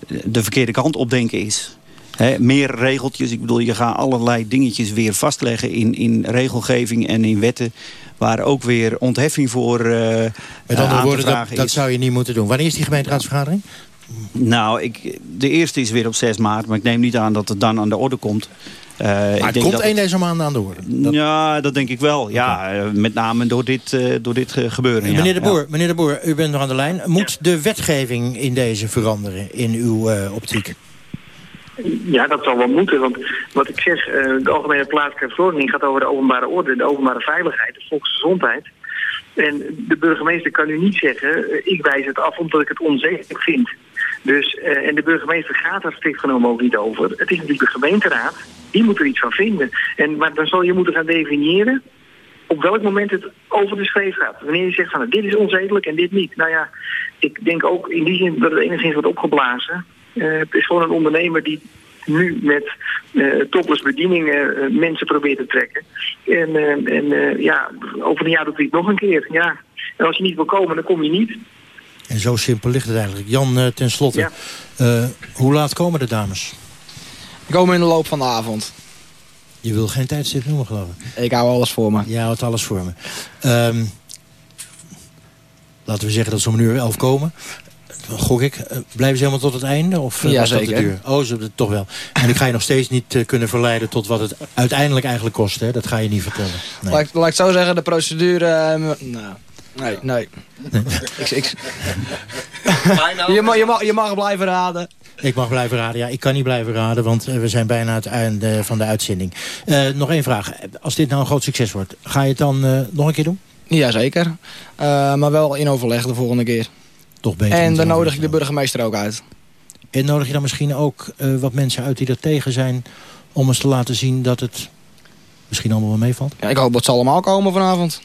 de verkeerde kant opdenken is. Hè, meer regeltjes, ik bedoel, je gaat allerlei dingetjes weer vastleggen in, in regelgeving en in wetten. Waar ook weer ontheffing voor eh Met eh, andere aan te woorden, dat, dat zou je niet moeten doen. Wanneer is die gemeenteraadsvergadering? Nou, ik, de eerste is weer op 6 maart, maar ik neem niet aan dat het dan aan de orde komt. Eh, Maar ik het denk komt dat één deze maanden aan de orde. Ja, dat denk ik wel. Ja, eh, met name door dit, eh, door dit eh, gebeuren. ja. Meneer de, Ja. Boer, meneer de Boer, u bent nog aan de lijn. Moet de wetgeving in deze veranderen in uw eh, optiek? Ja, dat zal wel moeten. Want wat ik zeg, eh, de Algemene Plaatselijke Verordening gaat over de openbare orde, de openbare veiligheid, de volksgezondheid. En de burgemeester kan nu niet zeggen, eh, ik wijs het af omdat ik het onzedelijk vind. Dus, eh, en de burgemeester gaat daar strikt genomen ook niet over. Het is natuurlijk de gemeenteraad, die moet er iets van vinden. En, maar dan zal je moeten gaan definiëren op welk moment het over de schreef gaat. Wanneer je zegt van dit is onzedelijk en dit niet. Nou ja, ik denk ook in die zin dat het enigszins wordt opgeblazen. Eh, het is gewoon een ondernemer die nu met eh topless bedieningen eh, mensen probeert te trekken. En, eh, en eh, ja, over een jaar doet hij het nog een keer. Ja. En als je niet wil komen, dan kom je niet. En zo simpel ligt het eigenlijk. Jan, eh, ten slotte. eh, hoe laat komen de dames? Die komen in de loop van de avond. Je wil geen tijdstip noemen, geloof ik. Ik hou alles voor me. Jij houdt alles voor me. Ehm, laten we zeggen dat ze om een uur elf komen. Gok ik. Eh, blijven ze helemaal tot het einde? Of eh, Ja, was dat de zeker. duur? Oh, ze, toch wel. En ik ga je nog steeds niet eh, kunnen verleiden tot wat het uiteindelijk eigenlijk kost. Hè? Dat ga je niet vertellen. Nee. Laat, ik- laat ik zo zeggen, de procedure... nou, nee, nee. *laughs* ik, ik, je, mag, je, mag, je mag blijven raden. Ik mag blijven raden. Ja, ik kan niet blijven raden, want we zijn bijna aan het einde van de uitzending. Eh, nog één vraag. Als dit nou een groot succes wordt, ga je het dan eh, nog een keer doen? Jazeker. Uh, maar wel in overleg de volgende keer. Toch beter. En dan nodig ik de burgemeester ook uit. En nodig je dan misschien ook eh, wat mensen uit die er tegen zijn... om eens te laten zien dat het misschien allemaal wel meevalt? Ja, ik hoop dat ze allemaal komen vanavond.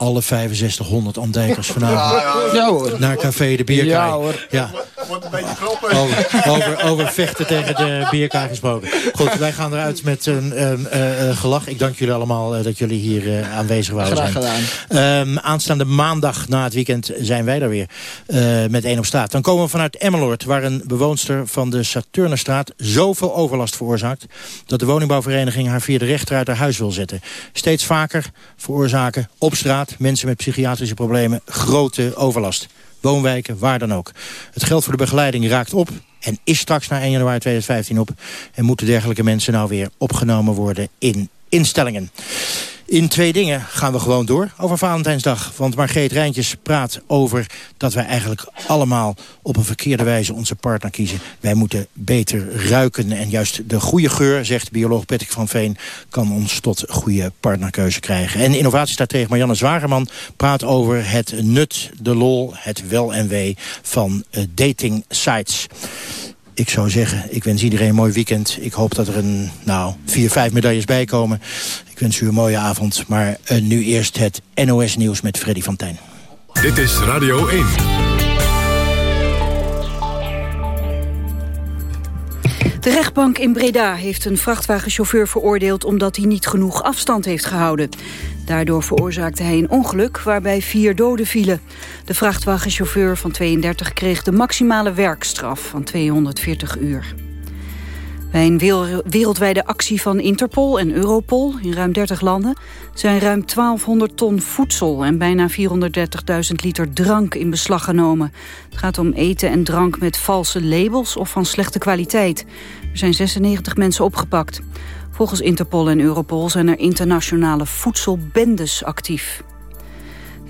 Alle 6500 Andijkers *laughs* vanavond Ja hoor. naar Café de Bierkaai. Ja hoor. Ja. Wordt een beetje. Over, over, over vechten tegen de bierkaai gesproken. Goed, wij gaan eruit met een een, eh, eh, gelach. Ik dank jullie allemaal eh, dat jullie hier eh, aanwezig waren Graag gedaan. Ehm, aanstaande maandag na het weekend zijn wij er weer eh, met één op straat. Dan komen we vanuit Emmeloord, waar een bewoonster van de Saturnenstraat zoveel overlast veroorzaakt, dat de woningbouwvereniging haar via de rechter uit haar huis wil zetten. Steeds vaker veroorzaken op straat mensen met psychiatrische problemen grote overlast. Woonwijken, waar dan ook. Het geld voor de begeleiding raakt op en is straks na 1 januari 2015 op. En moeten dergelijke mensen nou weer opgenomen worden in instellingen. In twee dingen gaan we gewoon door over Valentijnsdag. Want Margreet Rijntjes praat over dat wij eigenlijk allemaal op een verkeerde wijze onze partner kiezen. Wij moeten beter ruiken en juist de goede geur, zegt bioloog Patrick van Veen, kan ons tot goede partnerkeuze krijgen. En innovatiestratege Marianne Zwagerman praat over het nut, de lol, het wel en wee van uh, dating sites ik zou zeggen, ik wens iedereen een mooi weekend. Ik hoop dat er een, nou, vier, vijf medailles bij komen. Ik wens u een mooie avond. Maar uh, nu eerst het NOS Nieuws met Freddy van Tijn. Dit is Radio 1. De rechtbank in Breda heeft een vrachtwagenchauffeur veroordeeld... omdat hij niet genoeg afstand heeft gehouden. Daardoor veroorzaakte hij een ongeluk waarbij vier doden vielen. De vrachtwagenchauffeur van 32 kreeg de maximale werkstraf van 240 uur. Bij een wereldwijde actie van Interpol en Europol in ruim 30 landen... zijn ruim 1200 ton voedsel en bijna 430.000 liter drank in beslag genomen. Het gaat om eten en drank met valse labels of van slechte kwaliteit. Er zijn 96 mensen opgepakt. Volgens Interpol en Europol zijn er internationale voedselbendes actief.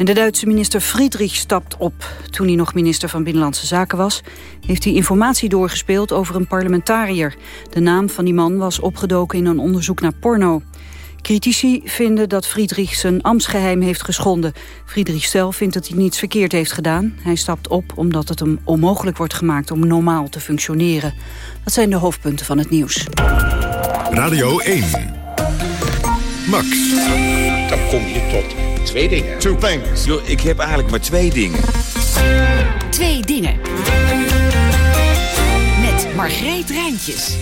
En de Duitse minister Friedrich stapt op. Toen hij nog minister van Binnenlandse Zaken was... heeft hij informatie doorgespeeld over een parlementariër. De naam van die man was opgedoken in een onderzoek naar porno. Critici vinden dat Friedrich zijn ambtsgeheim heeft geschonden. Friedrich zelf vindt dat hij niets verkeerd heeft gedaan. Hij stapt op omdat het hem onmogelijk wordt gemaakt om normaal te functioneren. Dat zijn de hoofdpunten van het nieuws. Radio 1. Max. Dan kom je tot twee dingen. Two things. Yo, ik heb eigenlijk maar twee dingen. Twee dingen. Met Margreet Rijntjes.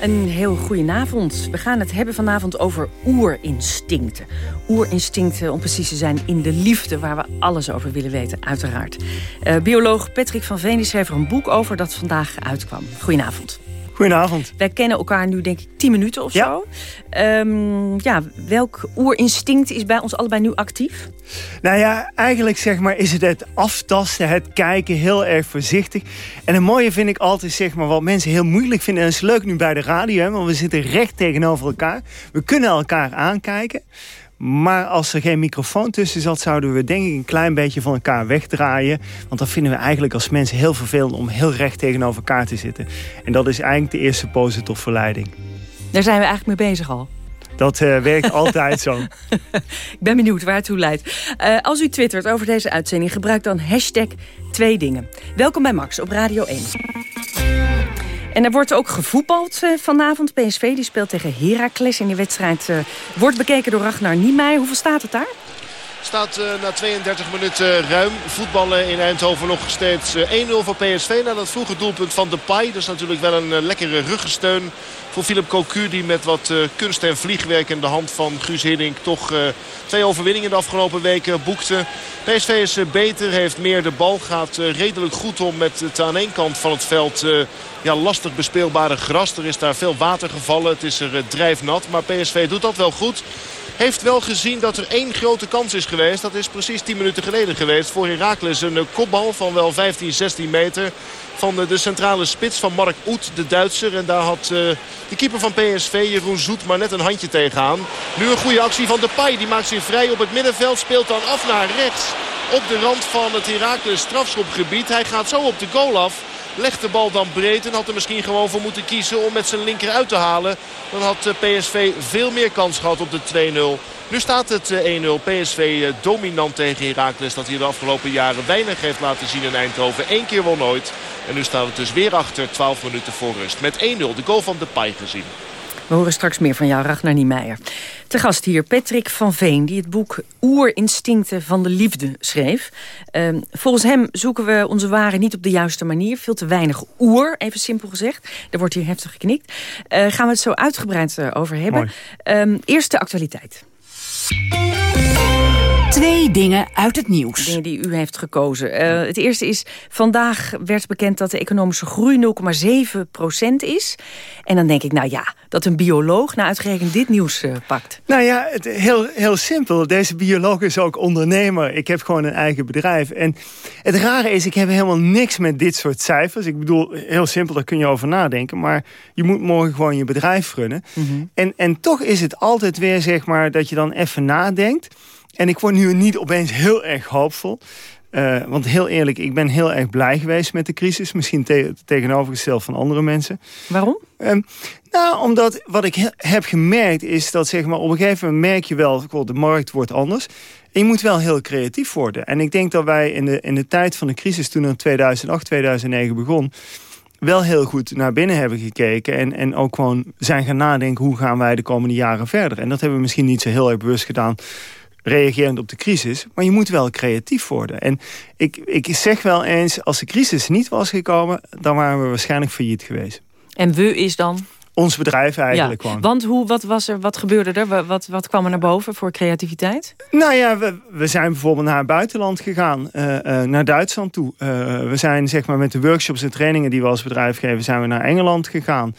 Een heel goedenavond. We gaan het hebben vanavond over oerinstincten. Oerinstincten, om precies te zijn, in de liefde... waar we alles over willen weten, uiteraard. Uh, bioloog Patrick van Veen schreef er een boek over dat vandaag uitkwam. Goedenavond. Goedenavond. Wij kennen elkaar nu denk ik tien minuten of zo. Um, ja, welk oerinstinct is bij ons allebei nu actief? Nou ja, eigenlijk zeg maar is het het aftasten, het kijken, heel erg voorzichtig. En het mooie vind ik altijd zeg maar wat mensen heel moeilijk vinden. En dat is leuk nu bij de radio, hè, want we zitten recht tegenover elkaar. We kunnen elkaar aankijken. Maar als er geen microfoon tussen zat... zouden we denk ik een klein beetje van elkaar wegdraaien. Want dat vinden we eigenlijk als mensen heel vervelend... om heel recht tegenover elkaar te zitten. En dat is eigenlijk de eerste pose tot verleiding. Daar zijn we eigenlijk mee bezig al. Dat uh, werkt *laughs* altijd zo. Ik ben benieuwd waar het toe leidt. Uh, als u twittert over deze uitzending, gebruik dan hashtag twee dingen. Welkom bij Max op Radio 1. En er wordt ook gevoetbald uh, vanavond. PSV die speelt tegen Heracles. En die wedstrijd uh, wordt bekeken door Ragnar Niemeyer. Hoeveel staat het daar? Staat uh, na 32 minuten ruim voetballen in Eindhoven nog steeds 1-0 voor PSV. Na dat vroege doelpunt van Depay. Dat is natuurlijk wel een lekkere ruggensteun voor Philip Cocu. Die met wat kunst en vliegwerk in de hand van Guus Hiddink toch twee overwinningen de afgelopen weken boekte. PSV is beter, heeft meer de bal. Gaat redelijk goed om met het aan één kant van het veld ja, lastig bespeelbare gras. Er is daar veel water gevallen. Het is er drijfnat. Maar PSV doet dat wel goed. Heeft wel gezien dat er één grote kans is geweest. Dat is precies 10 minuten geleden geweest. Voor Heracles een kopbal van wel 15, 16 meter. Van de, centrale spits van Mark Oet, de Duitser. En daar had uh, de keeper van PSV, Jeroen Zoet, maar net een handje tegenaan. Nu een goede actie van Depay. Die maakt zich vrij op het middenveld. Speelt dan af naar rechts. Op de rand van het Heracles strafschopgebied. Hij gaat zo op de goal af. Legt de bal dan breed en had er misschien gewoon voor moeten kiezen om met zijn linker uit te halen. Dan had PSV veel meer kans gehad op de 2-0. Nu staat het 1-0. PSV dominant tegen Heracles. Dat hij de afgelopen jaren weinig heeft laten zien in Eindhoven. Eén keer wel nooit. En nu staat het dus weer achter 12 minuten voor rust. Met 1-0 de goal van de Pai gezien. We horen straks meer van jou, Ragnar Niemeyer. Te gast hier Patrick van Veen, die het boek Oerinstincten van de Liefde schreef. Uh, volgens hem zoeken we onze waren niet op de juiste manier. Veel te weinig oer, even simpel gezegd. Er wordt hier heftig geknikt. Uh, gaan we het zo uitgebreid uh, over hebben. Um, eerst de actualiteit. Twee dingen uit het nieuws. Dingen die u heeft gekozen. Uh, het eerste is, vandaag werd bekend dat de economische groei 0,7 procent is. En dan denk ik, nou ja, dat een bioloog nou uitgerekend dit nieuws uh, pakt. Nou ja, het, heel, heel simpel. Deze bioloog is ook ondernemer. Ik heb gewoon een eigen bedrijf. En het rare is, ik heb helemaal niks met dit soort cijfers. Ik bedoel, heel simpel, daar kun je over nadenken. Maar je moet morgen gewoon je bedrijf runnen. Mm -hmm. en, en toch is het altijd weer, zeg maar, dat je dan even nadenkt... En ik word nu niet opeens heel erg hoopvol. Uh, want heel eerlijk, ik ben heel erg blij geweest met de crisis. Misschien te tegenovergesteld van andere mensen. Waarom? Um, nou, omdat wat ik he heb gemerkt is dat zeg maar, op een gegeven moment merk je wel... de markt wordt anders. En je moet wel heel creatief worden. En ik denk dat wij in de, in de tijd van de crisis, toen in 2008, 2009 begon wel heel goed naar binnen hebben gekeken. En, en ook gewoon zijn gaan nadenken... hoe gaan wij de komende jaren verder. En dat hebben we misschien niet zo heel erg bewust gedaan reagerend op de crisis. Maar je moet wel creatief worden. En ik, ik zeg wel eens, als de crisis niet was gekomen... dan waren we waarschijnlijk failliet geweest. En we is dan? Ons bedrijf eigenlijk ja. Want hoe, wat, was er, wat gebeurde er? Wat, wat kwam er naar boven voor creativiteit? Nou ja, we, we zijn bijvoorbeeld naar het buitenland gegaan. Uh, uh, naar Duitsland toe. Uh, we zijn zeg maar met de workshops en trainingen die we als bedrijf geven... zijn we naar Engeland gegaan.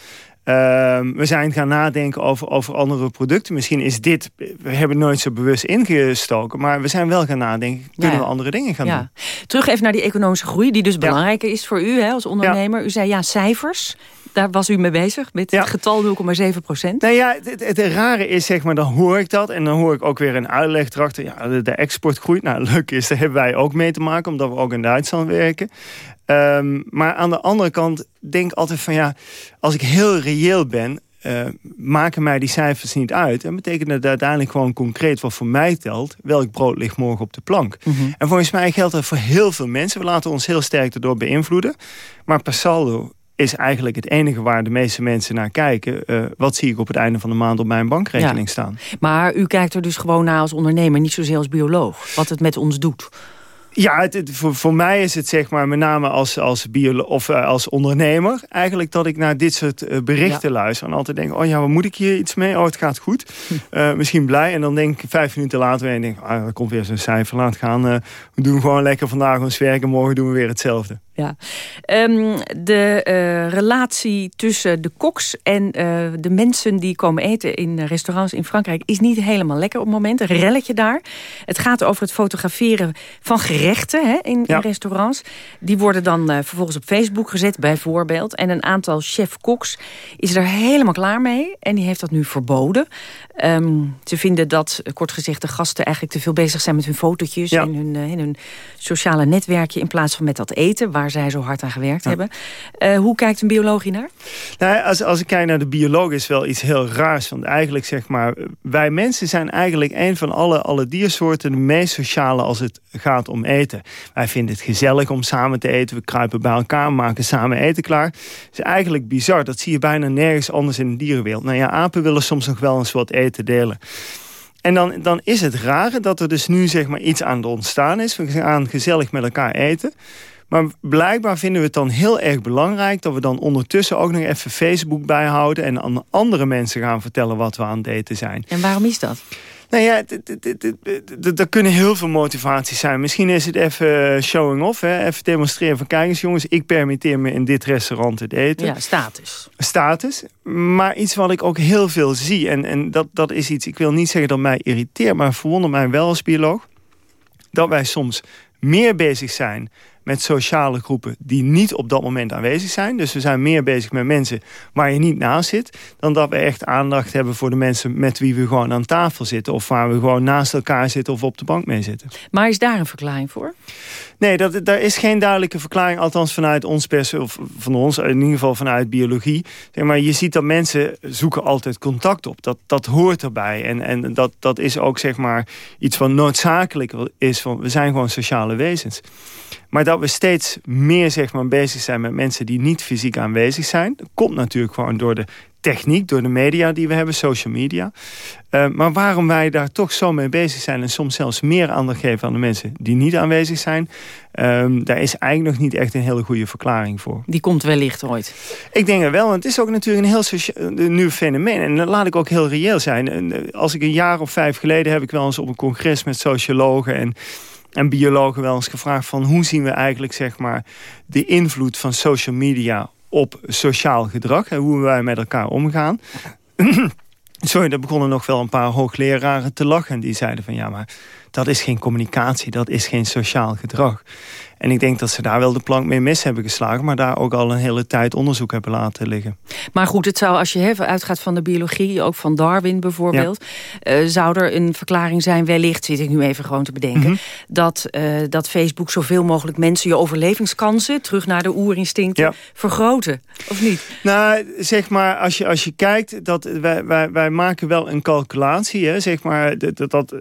Uh, we zijn gaan nadenken over, over andere producten. Misschien is dit, we hebben nooit zo bewust ingestoken... maar we zijn wel gaan nadenken, kunnen we andere dingen gaan ja. doen. Terug even naar die economische groei, die dus belangrijker is voor u hè, als ondernemer. U zei ja, cijfers, daar was u mee bezig, met het getal 0,7 procent. Nou ja, het, het, rare is, zeg maar, dan hoor ik dat... en dan hoor ik ook weer een uitleg erachter. Ja, de, de export groeit. Nou, leuk is, daar hebben wij ook mee te maken... omdat we ook in Duitsland werken. Um, maar aan de andere kant denk ik altijd van ja, als ik heel reëel ben, uh, maken mij die cijfers niet uit. En betekent dat uiteindelijk gewoon concreet wat voor mij telt, welk brood ligt morgen op de plank. Mm -hmm. En volgens mij geldt dat voor heel veel mensen. We laten ons heel sterk erdoor beïnvloeden. Maar per saldo is eigenlijk het enige waar de meeste mensen naar kijken. Uh, wat zie ik op het einde van de maand op mijn bankrekening ja. staan. Maar u kijkt er dus gewoon naar als ondernemer, niet zozeer als bioloog. Wat het met ons doet. Ja, het, het, voor, voor mij is het zeg maar met name als, als, bio, of, uh, als ondernemer... eigenlijk dat ik naar dit soort uh, berichten ja. luister. En altijd denk, oh ja, wat moet ik hier iets mee? Oh, het gaat goed. Uh, misschien blij. En dan denk ik vijf minuten later weer... en denk, ah, er komt weer zo'n cijfer, laat gaan. we doen gewoon lekker vandaag ons werk... en morgen doen we weer hetzelfde. Ja. Um, de uh, relatie tussen de koks en uh, de mensen die komen eten in restaurants in Frankrijk is niet helemaal lekker op het moment. Een relletje daar. Het gaat over het fotograferen van gerechten hè, in, ja. in, restaurants. Die worden dan uh, vervolgens op Facebook gezet bijvoorbeeld. En een aantal chef-koks is er helemaal klaar mee. En die heeft dat nu verboden. Um, ze vinden dat, kort gezegd, de gasten eigenlijk te veel bezig zijn met hun fotootjes ja. in, hun, in hun sociale netwerkje in plaats van met dat eten waar zij zo hard aan gewerkt ja. hebben. Uh, hoe kijkt een bioloog naar? Nou, als, als ik kijk naar de bioloog is wel iets heel raars. Want eigenlijk zeg maar, wij mensen zijn eigenlijk een van alle, alle diersoorten de meest sociale als het gaat om eten. Wij vinden het gezellig om samen te eten. We kruipen bij elkaar, maken samen eten klaar. Het is eigenlijk bizar. Dat zie je bijna nergens anders in de dierenwereld. Nou ja, apen willen soms nog wel eens wat eten delen. En dan, dan is het rare dat er dus nu zeg maar iets aan het ontstaan is. We gaan gezellig met elkaar eten. Maar blijkbaar vinden we het dan heel erg belangrijk... dat we dan ondertussen ook nog even Facebook bijhouden... en aan andere mensen gaan vertellen wat we aan het eten zijn. En waarom is dat? Nou ja, er kunnen heel veel motivaties zijn. Misschien is het even showing off. Hè? Even demonstreren van kijk eens jongens, ik permitteer me in dit restaurant te eten. Ja, status. Status. Maar iets wat ik ook heel veel zie. En, en dat, dat is iets, ik wil niet zeggen dat mij irriteert, maar verwondert mij wel als bioloog. Dat wij soms meer bezig zijn met sociale groepen die niet op dat moment aanwezig zijn. Dus we zijn meer bezig met mensen waar je niet naast zit... dan dat we echt aandacht hebben voor de mensen met wie we gewoon aan tafel zitten... of waar we gewoon naast elkaar zitten of op de bank mee zitten. Maar is daar een verklaring voor? Nee, dat, daar is geen duidelijke verklaring, althans vanuit ons pers, of van ons, in ieder geval vanuit biologie. Zeg maar je ziet dat mensen zoeken altijd contact op. Dat, dat hoort erbij. En, en dat, dat is ook zeg maar iets wat noodzakelijk is. Van, we zijn gewoon sociale wezens. Maar dat we steeds meer zeg maar, bezig zijn met mensen die niet fysiek aanwezig zijn... komt natuurlijk gewoon door de techniek, door de media die we hebben, social media. Uh, maar waarom wij daar toch zo mee bezig zijn... en soms zelfs meer aandacht geven aan de mensen die niet aanwezig zijn... Um, daar is eigenlijk nog niet echt een hele goede verklaring voor. Die komt wellicht ooit. Ik denk het wel, want het is ook natuurlijk een heel nieuw fenomeen. En dat laat ik ook heel reëel zijn. En als ik een jaar of vijf geleden heb ik wel eens op een congres met sociologen... en en biologen wel eens gevraagd van hoe zien we eigenlijk zeg maar, de invloed van social media op sociaal gedrag en hoe wij met elkaar omgaan. *clears throat* Sorry, daar begonnen nog wel een paar hoogleraren te lachen. Die zeiden van ja, maar dat is geen communicatie, dat is geen sociaal gedrag. En ik denk dat ze daar wel de plank mee mis hebben geslagen... maar daar ook al een hele tijd onderzoek hebben laten liggen. Maar goed, het zou, als je even uitgaat van de biologie... ook van Darwin bijvoorbeeld... Eh, zou er een verklaring zijn, wellicht, zit ik nu even gewoon te bedenken... Mhm. dat, uh, dat Facebook zoveel mogelijk mensen je overlevingskansen... terug naar de oerinstincten vergroten, of niet? Nou, zeg maar, als je, als je kijkt... Dat wij, wij, wij maken wel een calculatie, hè, zeg maar... Dat, dat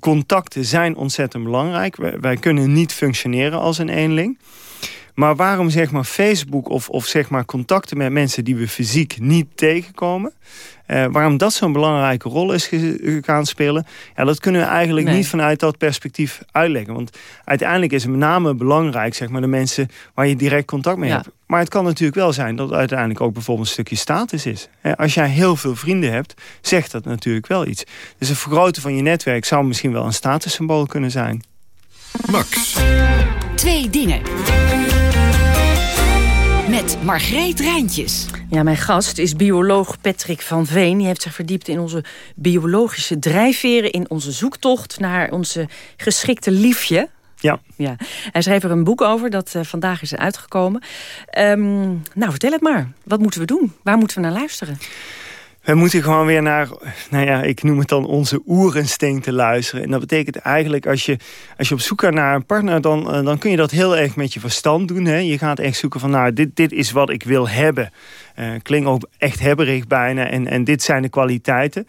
contacten zijn ontzettend belangrijk. Wij, wij kunnen niet functioneren als een een eenling. Maar waarom zeg maar Facebook of, of zeg maar contacten met mensen die we fysiek niet tegenkomen... Uh, waarom dat zo'n belangrijke rol is gaan spelen... Ja, dat kunnen we eigenlijk niet vanuit dat perspectief uitleggen. Want uiteindelijk is het met name belangrijk... zeg maar, de mensen waar je direct contact mee hebt. Maar het kan natuurlijk wel zijn dat het uiteindelijk ook bijvoorbeeld een stukje status is. Als jij heel veel vrienden hebt, zegt dat natuurlijk wel iets. Dus het vergroten van je netwerk zou misschien wel een statussymbool kunnen zijn. Max. Twee dingen. Met Margreet Rijntjes. Ja, mijn gast is bioloog Patrick van Veen. Die heeft zich verdiept in onze biologische drijfveren... in onze zoektocht naar onze geschikte liefje. Ja. ja. Hij schreef er een boek over dat uh, vandaag is uitgekomen. Um, nou, vertel het maar. Wat moeten we doen? Waar moeten we naar luisteren? We moeten gewoon weer naar, nou ja, ik noem het dan onze oerinstincten luisteren. En dat betekent eigenlijk, als je, als je op zoek gaat naar een partner... dan, eh, dan kun je dat heel erg met je verstand doen. Hè? Je gaat echt zoeken van, nou, dit, dit is wat ik wil hebben. Uh, klinkt ook echt hebberig bijna. En, en dit zijn de kwaliteiten.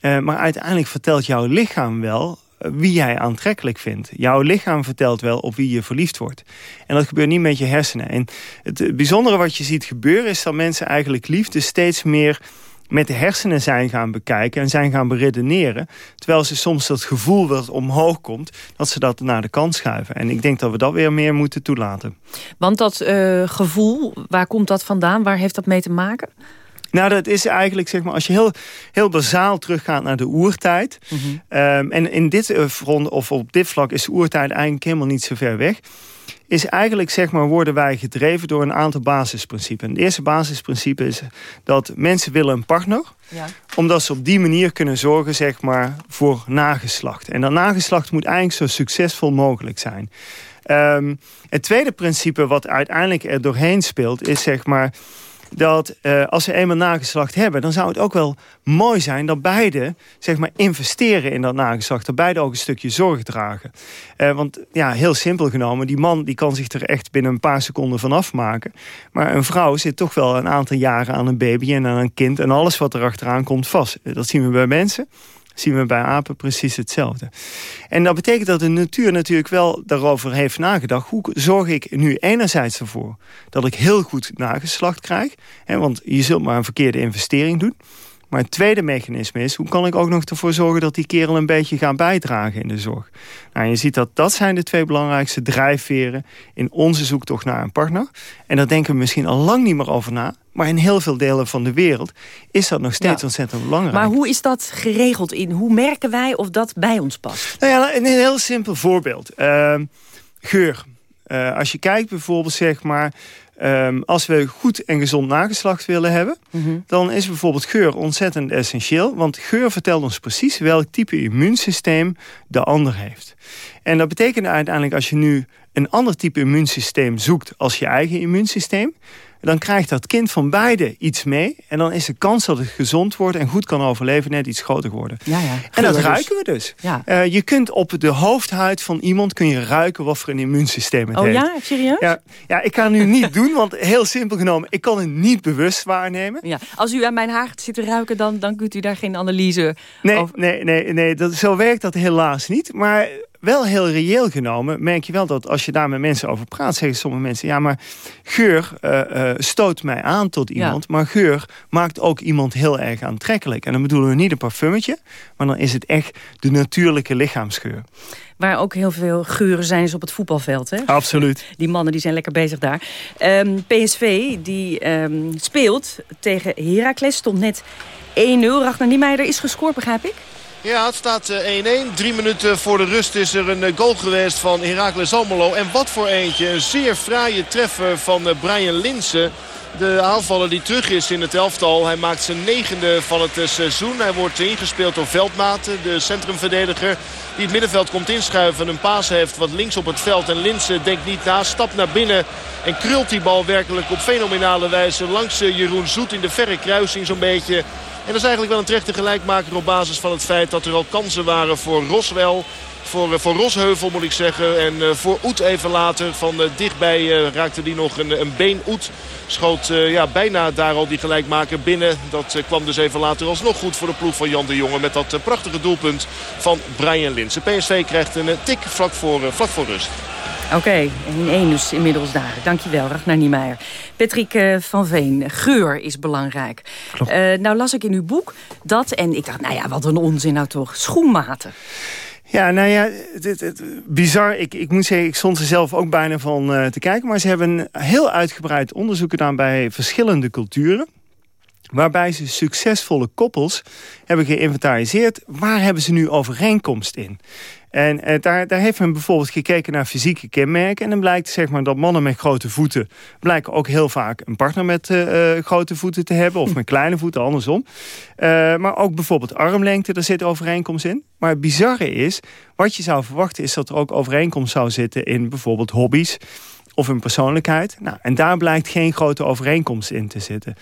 Uh, maar uiteindelijk vertelt jouw lichaam wel wie jij aantrekkelijk vindt. Jouw lichaam vertelt wel op wie je verliefd wordt. En dat gebeurt niet met je hersenen. En het bijzondere wat je ziet gebeuren... is dat mensen eigenlijk liefde steeds meer met de hersenen zijn gaan bekijken en zijn gaan beredeneren. Terwijl ze soms dat gevoel dat omhoog komt, dat ze dat naar de kant schuiven. En ik denk dat we dat weer meer moeten toelaten. Want dat uh, gevoel, waar komt dat vandaan? Waar heeft dat mee te maken? Nou, dat is eigenlijk, zeg maar, als je heel, heel bazaal teruggaat naar de oertijd. Mm -hmm. um, en in dit eh, front, of op dit vlak is de oertijd eigenlijk helemaal niet zo ver weg is eigenlijk, zeg maar, worden wij gedreven door een aantal basisprincipes. Het eerste basisprincipe is dat mensen willen een partner. Ja. Omdat ze op die manier kunnen zorgen, zeg maar, voor nageslacht. En dat nageslacht moet eigenlijk zo succesvol mogelijk zijn. Um, het tweede principe wat uiteindelijk er doorheen speelt, is zeg maar dat uh, als ze eenmaal nageslacht hebben... dan zou het ook wel mooi zijn dat beide zeg maar, investeren in dat nageslacht. Dat beide ook een stukje zorg dragen. Uh, want ja, heel simpel genomen, die man die kan zich er echt binnen een paar seconden van afmaken. Maar een vrouw zit toch wel een aantal jaren aan een baby en aan een kind... en alles wat er achteraan komt vast. Dat zien we bij mensen zien we bij apen precies hetzelfde. En dat betekent dat de natuur natuurlijk wel daarover heeft nagedacht. Hoe zorg ik nu enerzijds ervoor dat ik heel goed nageslacht krijg? Hè, want je zult maar een verkeerde investering doen. Maar het tweede mechanisme is, hoe kan ik ook nog ervoor zorgen dat die kerel een beetje gaat bijdragen in de zorg? Nou, je ziet dat dat zijn de twee belangrijkste drijfveren in onze zoektocht naar een partner. En daar denken we misschien al lang niet meer over na. Maar in heel veel delen van de wereld is dat nog steeds ontzettend belangrijk. Maar hoe is dat geregeld in? Hoe merken wij of dat bij ons past? Nou ja, een heel simpel voorbeeld. Uh, geur. Uh, als je kijkt bijvoorbeeld zeg maar Um, als we goed en gezond nageslacht willen hebben... Mm -hmm. dan is bijvoorbeeld geur ontzettend essentieel. Want geur vertelt ons precies welk type immuunsysteem de ander heeft. En dat betekent uiteindelijk als je nu een ander type immuunsysteem zoekt... als je eigen immuunsysteem dan krijgt dat kind van beide iets mee. En dan is de kans dat het gezond wordt en goed kan overleven net iets groter worden. Ja, ja. En dat ruiken we dus. Ja. Uh, je kunt op de hoofdhuid van iemand kun je ruiken wat voor een immuunsysteem het oh, heeft. Oh ja, serieus? Ja, ja, ik kan het nu niet doen, want heel simpel genomen, ik kan het niet bewust waarnemen. Ja. Als u aan mijn haar zit te ruiken, dan, dan kunt u daar geen analyse nee, over... Nee, nee, nee dat, zo werkt dat helaas niet. Maar wel heel reëel genomen merk je wel dat als je daar met mensen over praat... zeggen sommige mensen, ja, maar geur uh, stoot mij aan tot iemand... maar geur maakt ook iemand heel erg aantrekkelijk. En dan bedoelen we niet een parfummetje... maar dan is het echt de natuurlijke lichaamsgeur. Waar ook heel veel geuren zijn is op het voetbalveld. Hè? Absoluut. Die mannen die zijn lekker bezig daar. Um, ehm, PSV die um, speelt tegen Heracles. Stond net 1-0. Ragnar Niemeyer is gescoord, begrijp ik? Ja, het staat 1-1. Eh, Drie minuten voor de rust is er een eh, goal geweest van Heracles Almelo. En wat voor eentje. Een zeer fraaie treffer van eh, Brian Linsen. De aanvaller die terug is in het elftal. Hij maakt zijn negende van het seizoen. Hij wordt ingespeeld door Veldmaten, de centrumverdediger. Die het middenveld komt inschuiven. Een paas heeft wat links op het veld. En Linsen denkt niet na. Stapt naar binnen. En krult die bal werkelijk op fenomenale wijze. Langs Jeroen Zoet in de verre kruising zo'n beetje. En dat is eigenlijk wel een terechte gelijkmaker op basis van het feit dat er al kansen waren voor Roswell. Voor, eh, voor Rosheuvel moet ik zeggen. En uh, voor Oet even later. Van uh, dichtbij raakte die nog een, een been. Oet schoot ja, bijna daar al die gelijkmaker binnen. Dat kwam dus even later alsnog goed voor de ploeg van Jan de Jonge. Met dat prachtige doelpunt van Brian Linsen. PSV krijgt een tik vlak voor, vlak voor rust. Oké, in één dus inmiddels daar. Dankjewel, Ragnar Niemeyer. Patrick uh, van Veen, geur is belangrijk. Uh, nou las ik in uw boek dat, en ik dacht, nou ja, wat een onzin nou toch, schoenmaten. Ja, nou ja, het, het, bizar. Ik, ik moet zeggen, ik stond er zelf ook bijna van uh, te kijken. Maar ze hebben een heel uitgebreid onderzoek gedaan bij verschillende culturen. Waarbij ze succesvolle koppels hebben geïnventariseerd. Waar hebben ze nu overeenkomst in? En eh, daar, daar heeft men bijvoorbeeld gekeken naar fysieke kenmerken. En dan blijkt zeg maar, dat mannen met grote voeten... blijken ook heel vaak een partner met uh, grote voeten te hebben. Of met *laughs* kleine voeten, andersom. Uh, maar ook bijvoorbeeld armlengte, daar zit overeenkomst in. Maar het bizarre is, wat je zou verwachten... is dat er ook overeenkomst zou zitten in bijvoorbeeld hobby's of een persoonlijkheid. Nou, en daar blijkt geen grote overeenkomst in te zitten.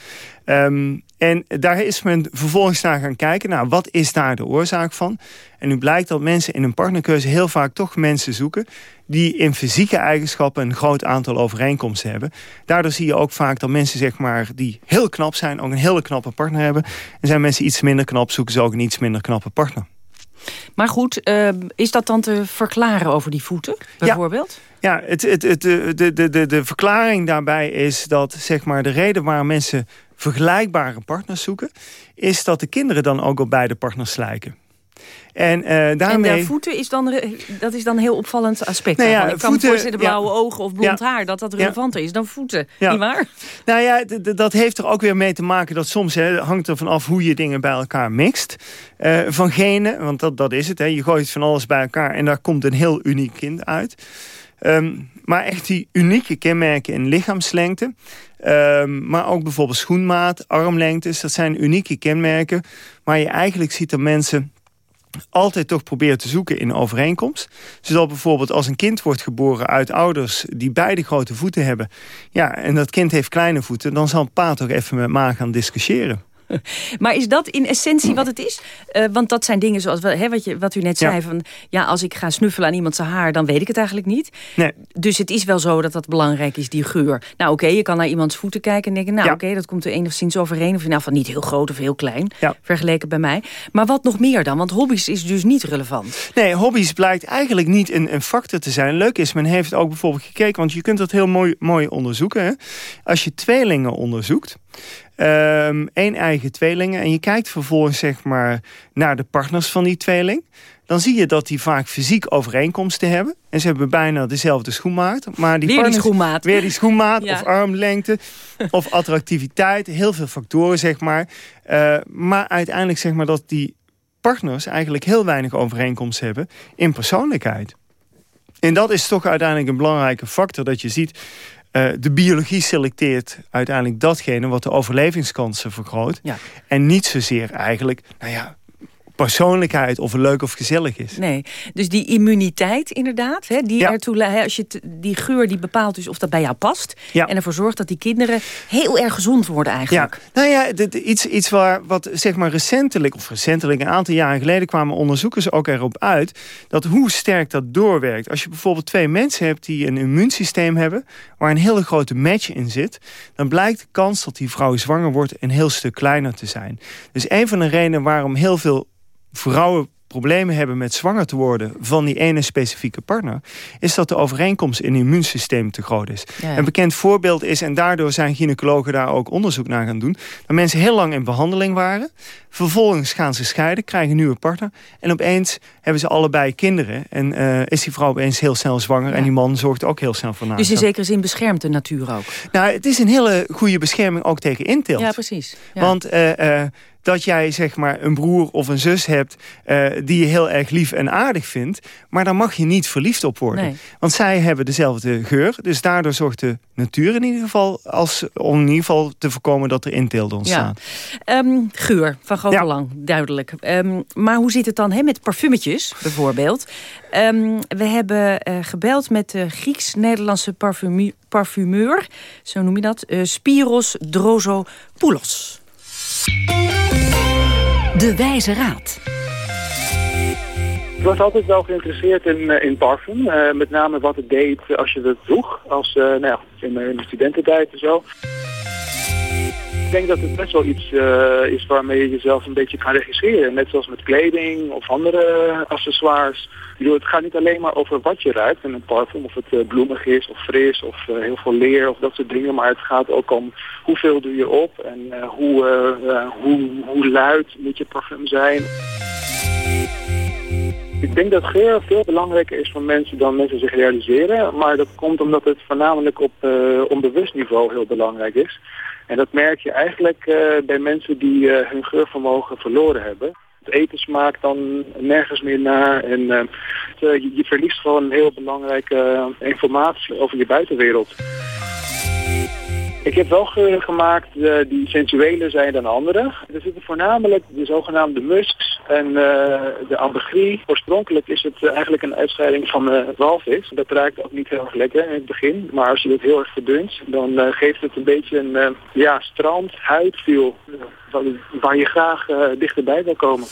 Um, en daar is men vervolgens naar gaan kijken. Nou, wat is daar de oorzaak van? En nu blijkt dat mensen in een partnerkeuze heel vaak toch mensen zoeken... die in fysieke eigenschappen een groot aantal overeenkomsten hebben. Daardoor zie je ook vaak dat mensen zeg maar, die heel knap zijn... ook een hele knappe partner hebben. En zijn mensen iets minder knap, zoeken ze ook een iets minder knappe partner. Maar goed, uh, is dat dan te verklaren over die voeten, bijvoorbeeld? Ja, het, het, het, de, de, de, de verklaring daarbij is dat zeg maar, de reden waar mensen vergelijkbare partners zoeken... is dat de kinderen dan ook op beide partners lijken. En, uh, daarmee... en voeten is dan, dat is dan een heel opvallend aspect. Nou ja, ik kan voeten, me voorstellen, blauwe ogen of blond haar... dat dat relevanter is dan voeten. Niet waar? Nou ja, dat heeft er ook weer mee te maken... dat soms hè, hangt er van af hoe je dingen bij elkaar mixt. Uh, van genen, want dat, dat is het. Hè. Je gooit van alles bij elkaar en daar komt een heel uniek kind uit. Um, maar echt die unieke kenmerken in lichaamslengte... Um, maar ook bijvoorbeeld schoenmaat, armlengtes. Dat zijn unieke kenmerken waar je eigenlijk ziet dat mensen altijd toch proberen te zoeken in overeenkomst. Zodat bijvoorbeeld als een kind wordt geboren uit ouders die beide grote voeten hebben... ja, en dat kind heeft kleine voeten... dan zal pa toch even met ma gaan discussiëren. *laughs* Maar is dat in essentie wat het is? Uh, want dat zijn dingen zoals hè, wat, je, wat u net zei. Van, ja, als ik ga snuffelen aan iemand zijn haar, dan weet ik het eigenlijk niet. Nee. Dus het is wel zo dat dat belangrijk is, die geur. Nou oké, je kan naar iemands voeten kijken en denken... nou oké, dat komt er enigszins overeen. Of in van niet heel groot of heel klein, vergeleken bij mij. Maar wat nog meer dan? Want hobby's is dus niet relevant. Nee, hobby's blijkt eigenlijk niet een, een factor te zijn. Leuk is, men heeft ook bijvoorbeeld gekeken... want je kunt dat heel mooi, mooi onderzoeken. Hè? Als je tweelingen onderzoekt... Um, één eigen tweelingen. En je kijkt vervolgens zeg maar, naar de partners van die tweeling. Dan zie je dat die vaak fysiek overeenkomsten hebben. En ze hebben bijna dezelfde schoenmaat. Maar die weer partners, die schoenmaat. Weer die schoenmaat *laughs* of armlengte of attractiviteit. Heel veel factoren zeg maar. Uh, maar uiteindelijk zeg maar dat die partners eigenlijk heel weinig overeenkomst hebben in persoonlijkheid. En dat is toch uiteindelijk een belangrijke factor dat je ziet uh, de biologie selecteert uiteindelijk datgene wat de overlevingskansen vergroot. Ja. En niet zozeer eigenlijk, nou ja, persoonlijkheid of leuk of gezellig is. Nee, dus die immuniteit inderdaad, hè, die ertoe, hè, als je die geur die bepaalt dus of dat bij jou past. Ja. En ervoor zorgt dat die kinderen heel erg gezond worden eigenlijk. Ja. Nou ja, iets, iets waar wat zeg maar recentelijk, of recentelijk een aantal jaren geleden kwamen onderzoekers ook erop uit, dat hoe sterk dat doorwerkt. Als je bijvoorbeeld twee mensen hebt die een immuunsysteem hebben, waar een hele grote match in zit, dan blijkt de kans dat die vrouw zwanger wordt een heel stuk kleiner te zijn. Dus een van de redenen waarom heel veel vrouwen problemen hebben met zwanger te worden van die ene specifieke partner, is dat de overeenkomst in het immuunsysteem te groot is. Ja. Een bekend voorbeeld is, en daardoor zijn gynaecologen daar ook onderzoek naar gaan doen, dat mensen heel lang in behandeling waren. Vervolgens gaan ze scheiden, krijgen een nieuwe partner. En opeens hebben ze allebei kinderen. En eh, is die vrouw opeens heel snel zwanger. En die man zorgt ook heel snel voor Dus in zekere zin beschermt de natuur ook. Nou, het is een hele goede bescherming ook tegen inteelt. Ja, precies. Ja. Want eh, eh, dat jij zeg maar een broer of een zus hebt eh, die je heel erg lief en aardig vindt, maar daar mag je niet verliefd op worden. Nee. Want zij hebben dezelfde geur, dus daardoor zorgt de natuur in ieder geval als, om in ieder geval te voorkomen dat er inteelten ontstaan. Ehm, geur, van groot belang, duidelijk. Ehm, maar hoe zit het dan hè, met parfumetjes, bijvoorbeeld? Ehm, we hebben eh, gebeld met de Grieks-Nederlandse parfumeur... zo noem je dat, eh, Spiros Drozopoulos. De Wijze Raad. Ik was altijd wel geïnteresseerd in, eh, in parfum. eh, met name wat het deed als je het droeg. Als, eh, nou ja, in, mijn- studententijd en zo. Ik denk dat het best wel iets eh, is waarmee je jezelf een beetje kan registreren. Net zoals met kleding of andere accessoires. Bedoel, het gaat niet alleen maar over wat je ruikt in een parfum. Of het eh, bloemig is of fris of eh, heel veel leer of dat soort dingen. Maar het gaat ook om hoeveel doe je op en hoe, hoe, hoe luid moet je parfum zijn. Ik denk dat geur veel belangrijker is voor mensen dan mensen zich realiseren. Maar dat komt omdat het voornamelijk op onbewust niveau heel belangrijk is. En dat merk je eigenlijk eh, bij mensen die eh, hun geurvermogen verloren hebben. Het eten smaakt dan nergens meer naar en eh, je, verliest gewoon heel belangrijke informatie over je buitenwereld. Ik heb wel geuren gemaakt eh, die sensueler zijn dan andere. Er zitten voornamelijk de zogenaamde musks en eh, de ambergris. Oorspronkelijk is het eh, eigenlijk een uitscheiding van walvis. Dat ruikt ook niet heel erg lekker in het begin. Maar als je het heel erg verdunt, dan geeft het een beetje een ja, strand, eh, waar- je graag dichterbij wil komen.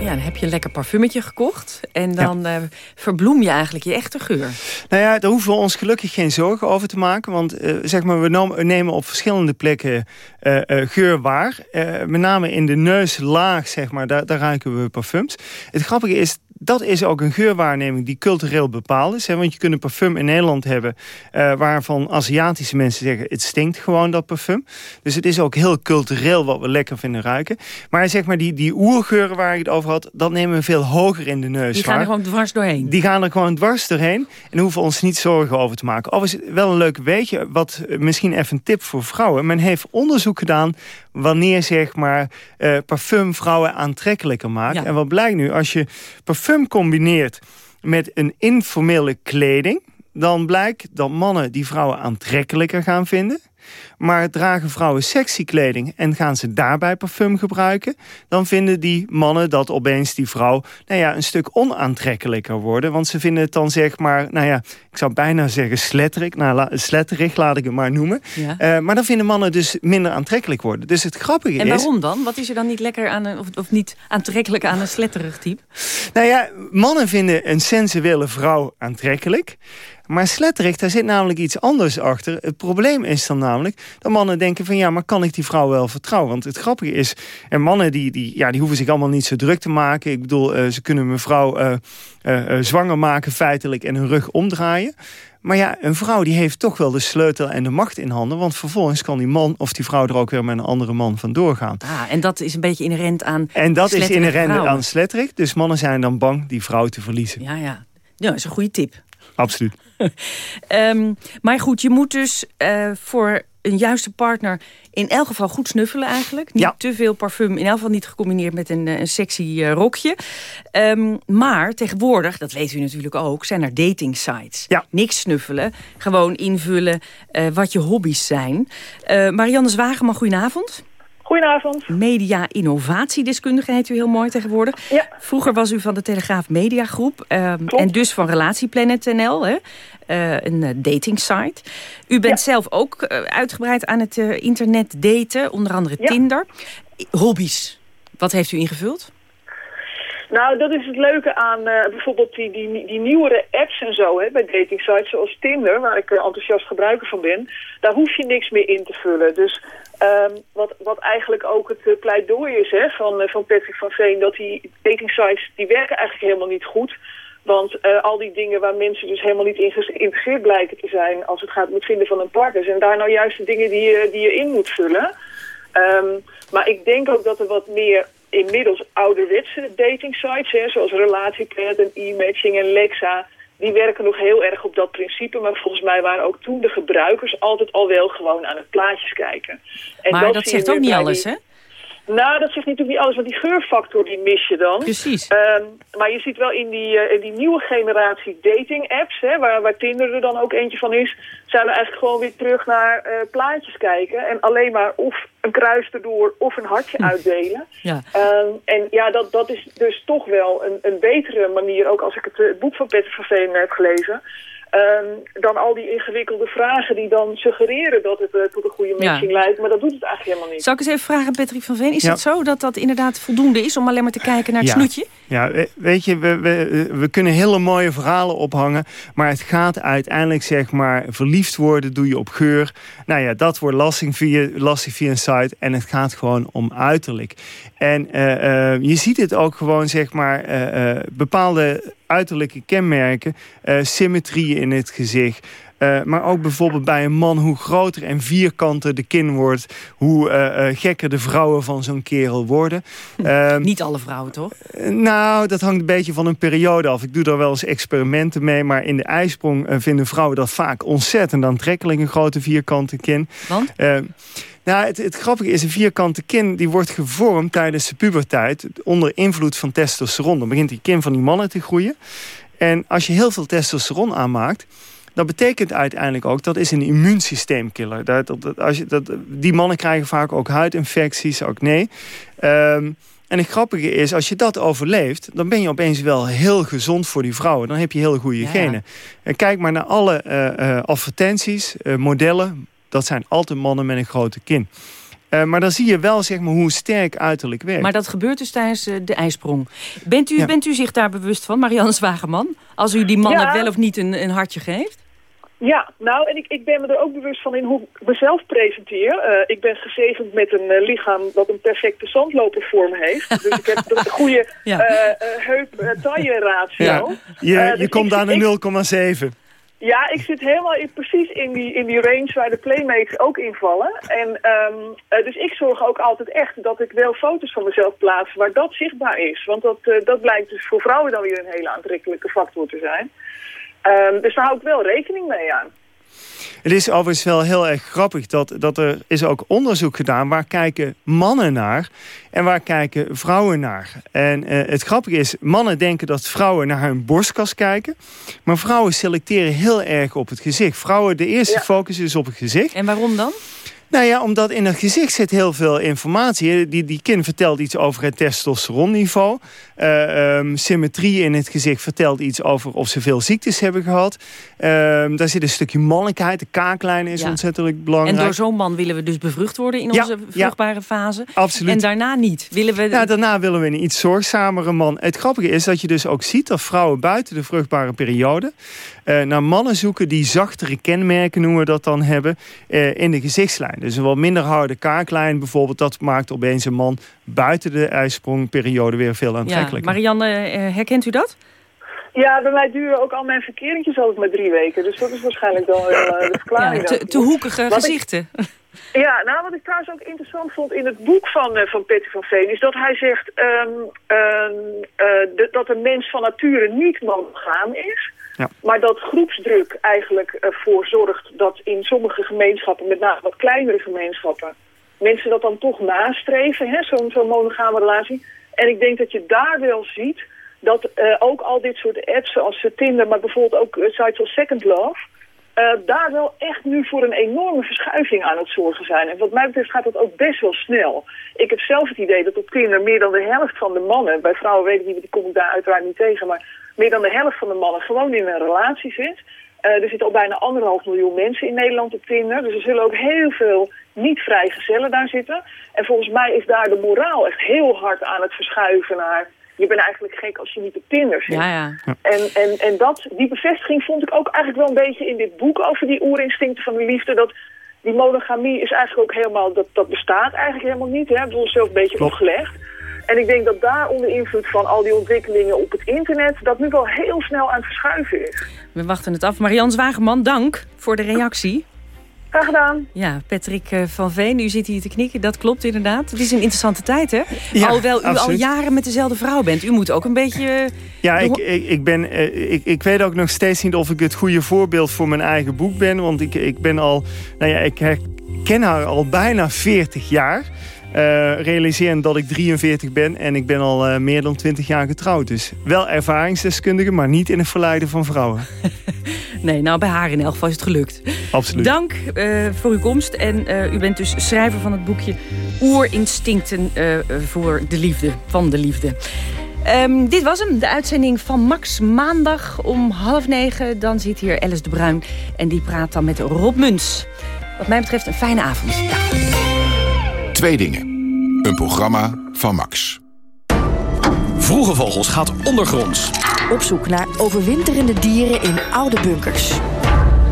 Ja, dan heb je een lekker parfumetje gekocht. En dan eh, verbloem je eigenlijk je echte geur. Nou ja, daar hoeven we ons gelukkig geen zorgen over te maken. Want eh, zeg maar, we, nemen op verschillende plekken eh, geur waar. Met name in de neuslaag, zeg maar, daar, daar ruiken we parfums. Het grappige is, dat is ook een geurwaarneming die cultureel bepaald is. Hè? Want je kunt een parfum in Nederland hebben... eh, waarvan Aziatische mensen zeggen... het stinkt gewoon, dat parfum. Dus het is ook heel cultureel wat we lekker vinden ruiken. Maar zeg maar, die, die oergeuren waar ik het over had... dat nemen we veel hoger in de neus Die gaan waar. er gewoon dwars doorheen. Die gaan er gewoon dwars doorheen. En hoeven ons niet zorgen over te maken. Overigens wel een leuk weetje. Wat eh, misschien even een tip voor vrouwen. Men heeft onderzoek gedaan wanneer zeg maar eh, parfum vrouwen aantrekkelijker maakt. Ja. En wat blijkt nu? Als je parfum combineert met een informele kleding... dan blijkt dat mannen die vrouwen aantrekkelijker gaan vinden. Maar dragen vrouwen sexy kleding en gaan ze daarbij parfum gebruiken... dan vinden die mannen dat opeens die vrouw nou ja, een stuk onaantrekkelijker worden. Want ze vinden het dan zeg maar, nou ja, ik zou bijna zeggen sletterig. Nou, la, sletterig laat ik het maar noemen. Ja. Eh, maar dan vinden mannen dus minder aantrekkelijk worden. Dus het grappige En is... waarom dan? Wat is er dan niet lekker aan een, of, of niet aantrekkelijk aan een sletterig type? Nou ja, mannen vinden een sensuele vrouw aantrekkelijk. Maar sletterig, daar zit namelijk iets anders achter. Het probleem is dan namelijk dat mannen denken van... ja, maar kan ik die vrouw wel vertrouwen? Want het grappige is, en mannen die, die, ja, die hoeven zich allemaal niet zo druk te maken. Ik bedoel, eh, ze kunnen mevrouw eh eh, eh, zwanger maken feitelijk en hun rug omdraaien. Maar ja, een vrouw die heeft toch wel de sleutel en de macht in handen. Want vervolgens kan die man of die vrouw er ook weer met een andere man vandoor gaan. Ah, en dat is een beetje inherent aan En dat is inherent vrouwen. aan sletterig. Dus mannen zijn dan bang die vrouw te verliezen. Ja, ja. Ja, dat is een goede tip. Absoluut. *laughs* Ehm, maar goed, je moet dus eh, voor een juiste partner in elk geval goed snuffelen eigenlijk. Niet te veel parfum, in elk geval niet gecombineerd met een, eh, een sexy eh, rokje. Ehm, maar tegenwoordig, dat weet u natuurlijk ook, zijn er dating sites. Ja. Niks snuffelen, gewoon invullen wat je hobby's zijn. Marianne Zwageman, goedenavond. Goedenavond. Media-innovatiedeskundige heet u heel mooi tegenwoordig. Vroeger was u van de Telegraaf Mediagroep. ehm, en dus van Relatieplanet.nl, hè? eh, een eh, datingsite. U bent zelf ook eh, uitgebreid aan het internet daten, onder andere Tinder. Hobby's, wat heeft u ingevuld? Nou, dat is het leuke aan bijvoorbeeld die, die, die nieuwere apps en zo, hè, bij dating sites zoals Tinder, waar ik uh, enthousiast gebruiker van ben. Daar hoef je niks meer in te vullen. Dus um, wat, wat eigenlijk ook het uh, pleidooi is hè, van, van Patrick van Veen, dat die dating sites, die werken eigenlijk helemaal niet goed. Want al die dingen waar mensen dus helemaal niet in geïnteresseerd blijken te zijn als het gaat om het vinden van een partner, zijn daar nou juist de dingen die je, die je in moet vullen. Um, maar ik denk ook dat er wat meer inmiddels ouderwetse dating sites, hè, zoals Relatiepad en e-matching en Lexa, die werken nog heel erg op dat principe. Maar volgens mij waren ook toen de gebruikers altijd al wel gewoon aan het plaatjes kijken. En maar dat, dat zegt ook niet alles, hè? Nou, dat zegt natuurlijk niet alles, want die geurfactor die mis je dan. Precies. Um, maar je ziet wel in die, uh, in die nieuwe generatie dating apps, hè, waar, waar Tinder er dan ook eentje van is, zijn we eigenlijk gewoon weer terug naar uh, plaatjes kijken. En alleen maar of een kruis erdoor of een hartje hm. uitdelen. Ja. Um, en ja, dat, dat is dus toch wel een, een betere manier, ook als ik het, het boek van Peter van Veen heb gelezen... Um, dan al die ingewikkelde vragen die dan suggereren dat het uh, tot een goede matching ja. leidt. Maar dat doet het eigenlijk helemaal niet. Zal ik eens even vragen, Patrick van Veen. Is ja. het zo dat dat inderdaad voldoende is om alleen maar te kijken naar het ja. snoetje? Ja, weet je, we, we, kunnen hele mooie verhalen ophangen. Maar het gaat uiteindelijk, zeg maar, verliefd worden doe je op geur. Nou ja, dat wordt lastig via, lastig via een site. En het gaat gewoon om uiterlijk. En uh, uh, je ziet het ook gewoon, zeg maar, uh, bepaalde uiterlijke kenmerken. symmetrie in het gezicht. Uh, maar ook bijvoorbeeld bij een man, hoe groter en vierkanter de kin wordt... hoe uh, uh, gekker de vrouwen van zo'n kerel worden. Hm, Niet alle vrouwen, toch? nou, dat hangt een beetje van een periode af. Ik doe daar wel eens experimenten mee. Maar in de ijsprong vinden vrouwen dat vaak ontzettend aantrekkelijk... een grote vierkante kin. Want? Nou, het, het, grappige is, een vierkante kin die wordt gevormd tijdens de puberteit... onder invloed van testosteron. Dan begint die kin van die mannen te groeien. En als je heel veel testosteron aanmaakt... Dat betekent uiteindelijk ook, dat is een immuunsysteemkiller. Dat, dat, als je, dat, die mannen krijgen vaak ook huidinfecties, ook nee. Um, en het grappige is, als je dat overleeft... dan ben je opeens wel heel gezond voor die vrouwen. Dan heb je heel goede ja. genen. En kijk maar naar alle uh, uh, advertenties, uh, modellen. Dat zijn altijd mannen met een grote kin. Uh, maar dan zie je wel zeg maar, hoe sterk uiterlijk werkt. Maar dat gebeurt dus tijdens uh, de ijsprong. Bent u, ja. bent u zich daar bewust van, Marianne Zwageman? Als u die mannen ja. wel of niet een, een hartje geeft? Ja, nou, en ik, ik ben me er ook bewust van in hoe ik mezelf presenteer. Uh, ik ben gezegend met een uh, lichaam dat een perfecte zandlopervorm heeft. *laughs* Dus ik heb een goede ja. uh, heup-taille-ratio. Ja. Je, dus je komt aan een 0,7. Ja, ik zit helemaal in, precies in die, in die range waar de playmates ook invallen. En um, dus ik zorg ook altijd echt dat ik wel foto's van mezelf plaats waar dat zichtbaar is. Want dat, uh, dat blijkt dus voor vrouwen dan weer een hele aantrekkelijke factor te zijn. Um, dus daar hou ik wel rekening mee aan. Het is overigens wel heel erg grappig dat, dat er is ook onderzoek gedaan... waar kijken mannen naar en waar kijken vrouwen naar. En uh, het grappige is, mannen denken dat vrouwen naar hun borstkas kijken... maar vrouwen selecteren heel erg op het gezicht. Vrouwen, de eerste ja. focus is op het gezicht. En waarom dan? Nou ja, omdat in het gezicht zit heel veel informatie. Die, die kin vertelt iets over het testosteronniveau. Uh, um, symmetrie in het gezicht vertelt iets over of ze veel ziektes hebben gehad. Uh, daar zit een stukje mannelijkheid. De kaaklijn is ja. ontzettend belangrijk. En door zo'n man willen we dus bevrucht worden in ja, onze vruchtbare ja, fase. Absoluut. En daarna niet. Willen we... Ja, daarna willen we een iets zorgzamere man. Het grappige is dat je dus ook ziet dat vrouwen buiten de vruchtbare periode... Uh, naar mannen zoeken die zachtere kenmerken, noemen we dat dan, hebben uh, in de gezichtslijn. Dus een wat minder harde kaaklijn bijvoorbeeld, dat maakt opeens een man buiten de ijsprongperiode weer veel aantrekkelijker. Ja, Marianne, uh, herkent u dat? Ja, bij mij duren ook al mijn verkeringjes altijd maar drie weken. Dus dat is waarschijnlijk wel de verklaring. Ja, te, te hoekige wat gezichten. Ik, *laughs* ja, nou wat ik trouwens ook interessant vond in het boek van, uh, van Peter van Veen... is dat hij zegt um, um, de, dat een mens van nature niet monogaam is... Ja. Maar dat groepsdruk eigenlijk ervoor zorgt dat in sommige gemeenschappen, met name wat kleinere gemeenschappen, mensen dat dan toch nastreven, zo'n zo monogame relatie. En ik denk dat je daar wel ziet dat uh, ook al dit soort apps zoals Tinder, maar bijvoorbeeld ook sites als Second Love, uh, daar wel echt nu voor een enorme verschuiving aan het zorgen zijn. En wat mij betreft gaat dat ook best wel snel. Ik heb zelf het idee dat op Tinder meer dan de helft van de mannen, bij vrouwen weet ik niet, die kom ik daar uiteraard niet tegen, maar meer dan de helft van de mannen gewoon in een relatie zit. Uh, er zitten al bijna anderhalf miljoen mensen in Nederland op Tinder. Dus er zullen ook heel veel niet-vrijgezellen daar zitten. En volgens mij is daar de moraal echt heel hard aan het verschuiven naar... je bent eigenlijk gek als je niet op Tinder zit. Ja, ja. En, en, en dat, die bevestiging vond ik ook eigenlijk wel een beetje in dit boek over die oerinstincten van de liefde. Dat die monogamie is eigenlijk ook helemaal, dat, dat bestaat eigenlijk helemaal niet. Hè? Ik bedoel, zelf een beetje opgelegd. En ik denk dat daar onder invloed van al die ontwikkelingen op het internet... dat nu wel heel snel aan het verschuiven is. We wachten het af. Marian Zwageman, dank voor de reactie. Graag gedaan. Ja, Patrick eh, van Veen, u zit hier te knikken. Dat klopt inderdaad. Het is een interessante tijd, hè? Ja, Alhoewel u al jaren met dezelfde vrouw bent. U moet ook een beetje... eh, Ja, ik, ik, ben, eh, ik, ik weet ook nog steeds niet of ik het goede voorbeeld voor mijn eigen boek ben. Want ik, ik ben al, nou ja, ik ken haar al bijna 40 jaar. Eh realiserend dat ik 43 ben en ik ben al eh, meer dan 20 jaar getrouwd. Dus wel ervaringsdeskundige, maar niet in het verleiden van vrouwen. *laughs* Nee, nou bij haar in elk geval is het gelukt. Absoluut. Dank eh, voor uw komst. En eh, u bent dus schrijver van het boekje Oerinstincten eh, voor de liefde, van de liefde. Ehm, dit was hem, de uitzending van Max maandag om half negen. Dan zit hier Alice de Bruin en die praat dan met Rob Muns. Wat mij betreft een fijne avond. Dag. Twee dingen. Een programma van Max. Vroege Vogels gaat ondergronds. Op zoek naar overwinterende dieren in oude bunkers.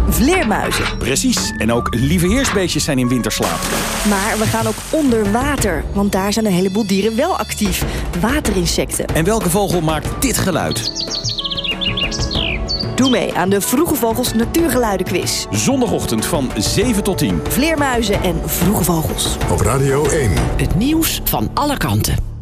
Vleermuizen. Precies. En ook lieve heersbeestjes zijn in winterslaap. Maar we gaan ook onder water, want daar zijn een heleboel dieren wel actief. Waterinsecten. En welke vogel maakt dit geluid? Doe mee aan de Vroege Vogels Natuurgeluidenquiz. Zondagochtend van 7 tot 10. Vleermuizen en vroege vogels. Op Radio 1. Het nieuws van alle kanten.